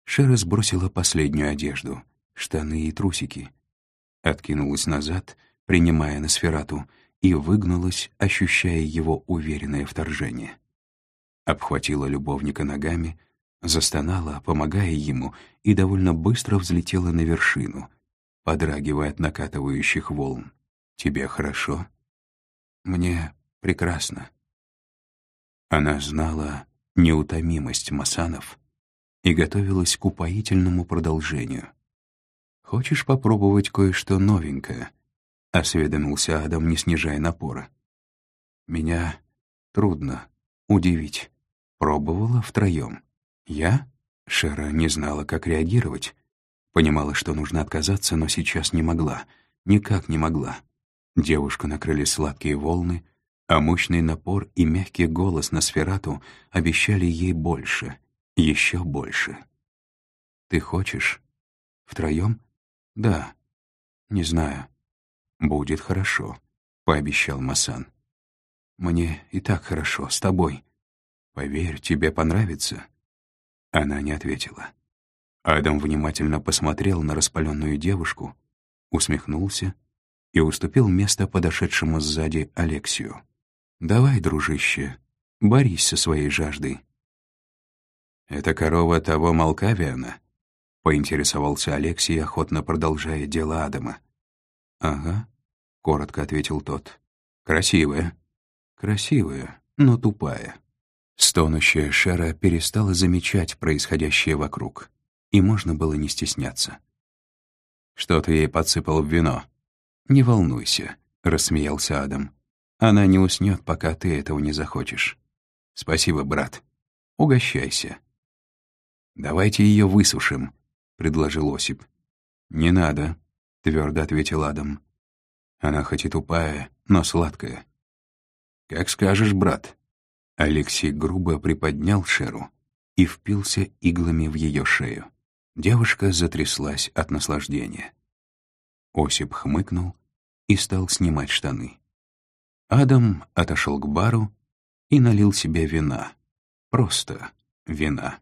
Шера сбросила последнюю одежду, штаны и трусики, откинулась назад, принимая на сферату, и выгнулась, ощущая его уверенное вторжение. Обхватила любовника ногами, застонала, помогая ему, и довольно быстро взлетела на вершину, подрагивая от накатывающих волн. «Тебе хорошо?» «Мне прекрасно». Она знала неутомимость Масанов и готовилась к упоительному продолжению. «Хочешь попробовать кое-что новенькое?» — осведомился Адам, не снижая напора. «Меня трудно удивить. Пробовала втроем. Я?» Шера не знала, как реагировать. Понимала, что нужно отказаться, но сейчас не могла. Никак не могла. Девушку накрыли сладкие волны, а мощный напор и мягкий голос на сферату обещали ей больше, еще больше. «Ты хочешь? Втроем? Да. Не знаю. Будет хорошо», — пообещал Масан. «Мне и так хорошо, с тобой. Поверь, тебе понравится». Она не ответила. Адам внимательно посмотрел на распаленную девушку, усмехнулся и уступил место подошедшему сзади Алексию. «Давай, дружище, борись со своей жаждой». «Это корова того Малкавиана?» — поинтересовался Алексей, охотно продолжая дело Адама. «Ага», — коротко ответил тот. «Красивая». «Красивая, но тупая». Стонущая Шера перестала замечать происходящее вокруг и можно было не стесняться. «Что ты ей подсыпал в вино?» «Не волнуйся», — рассмеялся Адам. «Она не уснет, пока ты этого не захочешь». «Спасибо, брат. Угощайся». «Давайте ее высушим», — предложил Осип. «Не надо», — твердо ответил Адам. «Она хоть и тупая, но сладкая». «Как скажешь, брат». Алексей грубо приподнял Шеру и впился иглами в ее шею. Девушка затряслась от наслаждения. Осип хмыкнул и стал снимать штаны. Адам отошел к бару и налил себе вина. Просто вина.